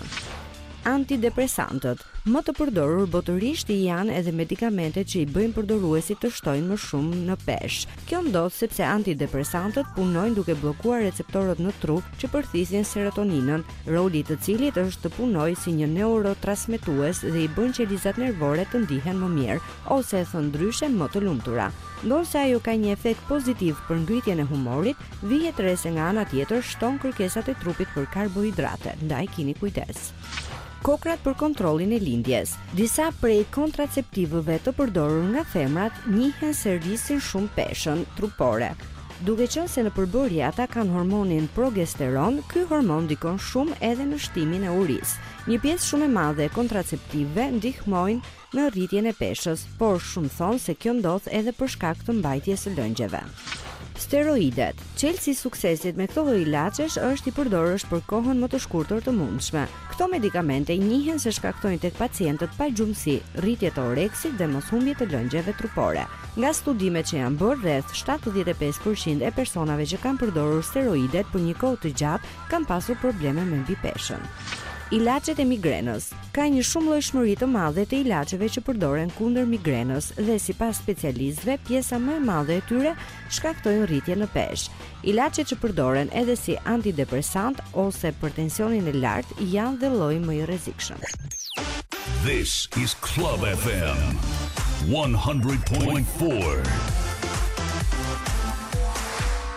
Antidepresantët, më të përdorur botërisht janë edhe medikamentet që i bëjnë përdoruesit të shtojnë më shumë në peshë. Kjo ndodh sepse antidepresantët punojnë duke bllokuar receptorët në tru që përthithin serotoninën, roli i të cilit është të punojë si një neurotransmetues dhe i bën qelizat nervore të ndihen më mirë, ose thënë ndryshe më të lumtura. Ndonëse ajo ka një efekt pozitiv për ngritjen e humorit, vihet re se nga ana tjetër shton kërkesat e trupit për karbohidrate, ndaj kini kujdes. Kokrrat për kontrollin e lindjes. Disa prej kontraceptivëve të përdorur nga femrat njihen se rrisin shumë peshën trupore. Duke qenë se në përbërje ata kanë hormonin progesteron, ky hormon ndikon shumë edhe në shtimin e urisë. Një pjesë shumë e madhe e kontraceptivëve ndihmojnë në rritjen e peshës, por shumë thonë se kjo ndodh edhe për shkak të mbajtjes së lëngjeve. Steroidet, Çelësi i suksesit me këto lloj ilaçesh është t'i përdorësh për kohën më të shkurtër të mundshme. Këto medikamente njihen se shkaktojnë tek pacientët pagjumësi, rritje të oreksit dhe moshumbje të lëngjeve trupore. Nga studimet që janë bërë, rreth shtatëdhjetë e pesë për qind e personave që kanë përdorur steroidet për një kohë të gjatë kanë pasur probleme me mbipeshën. Ilaçet e migrenës. Ka një shumëllojshmëri të madhe të ilaçeve që përdoren kundër migrenës dhe sipas specialistëve, pjesa më e madhe e tyre shkaktojnë rritje në peshë. Ilaçet që përdoren edhe si antidepresant ose për tensionin e lartë janë dhe lloji më i rrezikshëm. This is Club FM 100.4.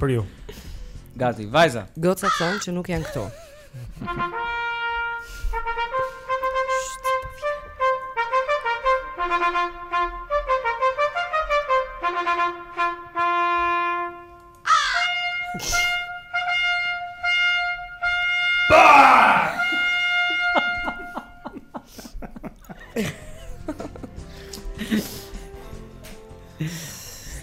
Për ju. Gati, vajza. Goca thonë që nuk janë këtu.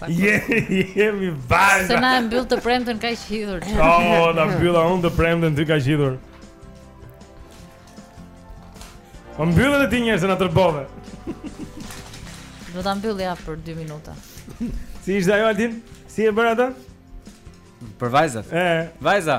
Jemi vajza. Se na e mbyll të premten kaq hidhur. Oh, na mbylla unë të premten ty kaq hidhur. Po mbylle dhe ti një herë na tërbove. Do ta mbyll ja për 2 minuta. Si ishte ajo Altin? Si e bëra atë? Për vajzat. E. Vajza.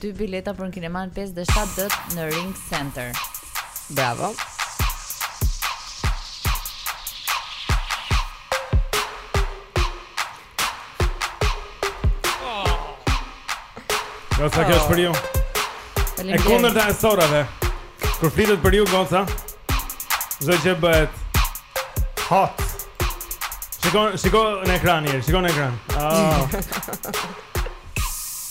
Dy bileta për në kineman 5 dhe 7 D në Ring Center. Bravo. Goca kjo është për ju. E kundërta e orave. Kur flitet për ju, goca, zëri që bëhet hot. Shiko, shiko në ekran, shiko në ekran. Oh.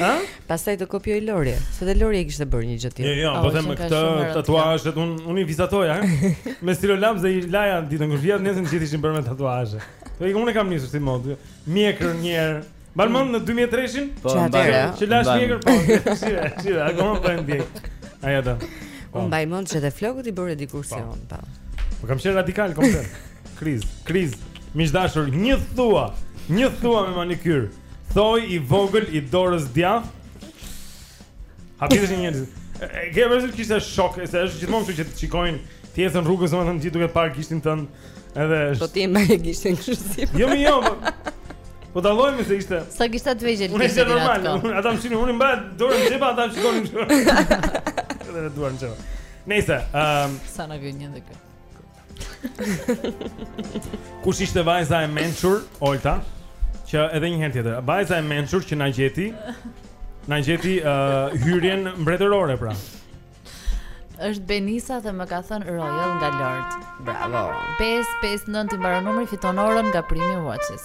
Ë? Pastaj do kopjoj Lori, se dhe Lori e kishte bërë një gjë tjetër. Jo, jo, po them këto tatuazhet un un i vizatoja, ha. Me stilolaps dhe i laja ditën kur vjen, nesër gjithë ishin bërë me tatuazhe. Po unë kam nisur si modë. Mjekër një herë. Mban mend në 2003-shin? Po, që lash mjekër po. Si, si, akoma po ndjek? A ja do. Po. Un mbaj mend se dhe flokët i bëre dikur si po. un, po. Po kam qenë radikal komplet. Kriz, kriz. Miq dashur, një thua, një thua me manikyr. Thoi i vogël i dorës djathtë. Habitin njerëz. Ke vënë re që kishte shok, se është gjithmonë kështu që të shikojnë pjesën rrugës, domethënë gjithë duke parë gishtin tënd. Edhe është. Po ti ma ke gishtin kështu si. Jo, më jo. Po, po dallojmë se ishte. Sa kishte të vegjël ti. Është normal. Ata më shihnin unë mbaj dorën në xhep, ata shikonin kështu. Edhe duan çfarë. Nëse, ehm, sa na gjen edhe kë. Kush ishte vajza e mençur, Olta? Thuaje edhe një herë tjetër. Vajza e mençur që na gjeti, na gjeti uh, hyrjen mbretërore pra. Është Benisa dhe më ka thënë Royal nga Lorde. Bravo. 559 i mbaron numri fiton orën nga Prime Watches.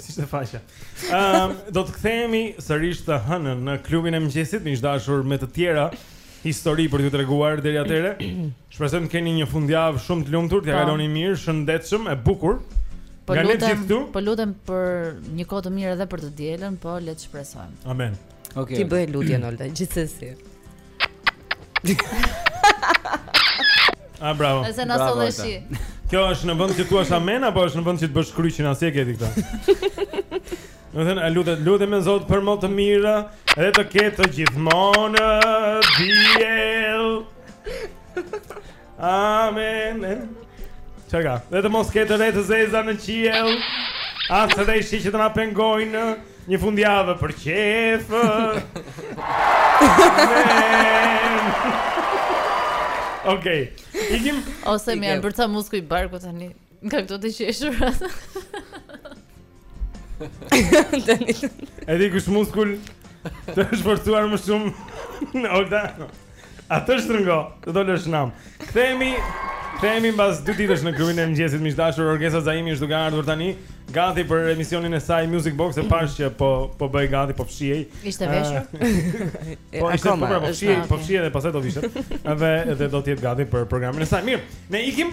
Si është faqja. Ehm, do të kthehemi sërish të hënën në klubin e mëngjesit, miq të dashur me të tjera histori për t'ju treguar deri atëherë. Shpresojmë të keni një fundjavë shumë të lumtur, ta, po, kaloni mirë, shëndetshëm e bukur. Po lutem, po lutem për një kohë të mirë edhe për të dielën, po le të shpresojmë. Amen. Okej. Okay, Ti bëj lutjen Olta gjithsesi. Ah bravo. Se na solle shi. Kjo është në vend që thuash amen apo është në vend që të bësh kryqin a si e ke ti këtë. Domethënë lutet lutem me Zot për mot të mirë dhe të ketë gjithmonë diell. Amen. Çka? Dhe të mos ketë re të zeza në qiell. As të bjerë shi që të na pengojë Një fundjavë për qejf Amen Okej okay. Ikim O Zot m'u bë me muskuj barku tani Nga këto të qeshura. E di kush muskul të është forcuar më shumë. Olta. Atë shtrëngo, se do lësh nam. Kthehemi, kthehemi mbas dy ditësh në klubin e mëngjesit miq të dashur. Orgesa Zaimi është duke ardhur tani, gati për emisionin e saj Music Box e pashë që po po bëhej gati, po fshihej. Ishte veshur. Po ishte po pra, po fshihej, po fshihej dhe pastaj do vishet. Edhe edhe do të jetë gati për programin e saj. Mirë, ne ikim.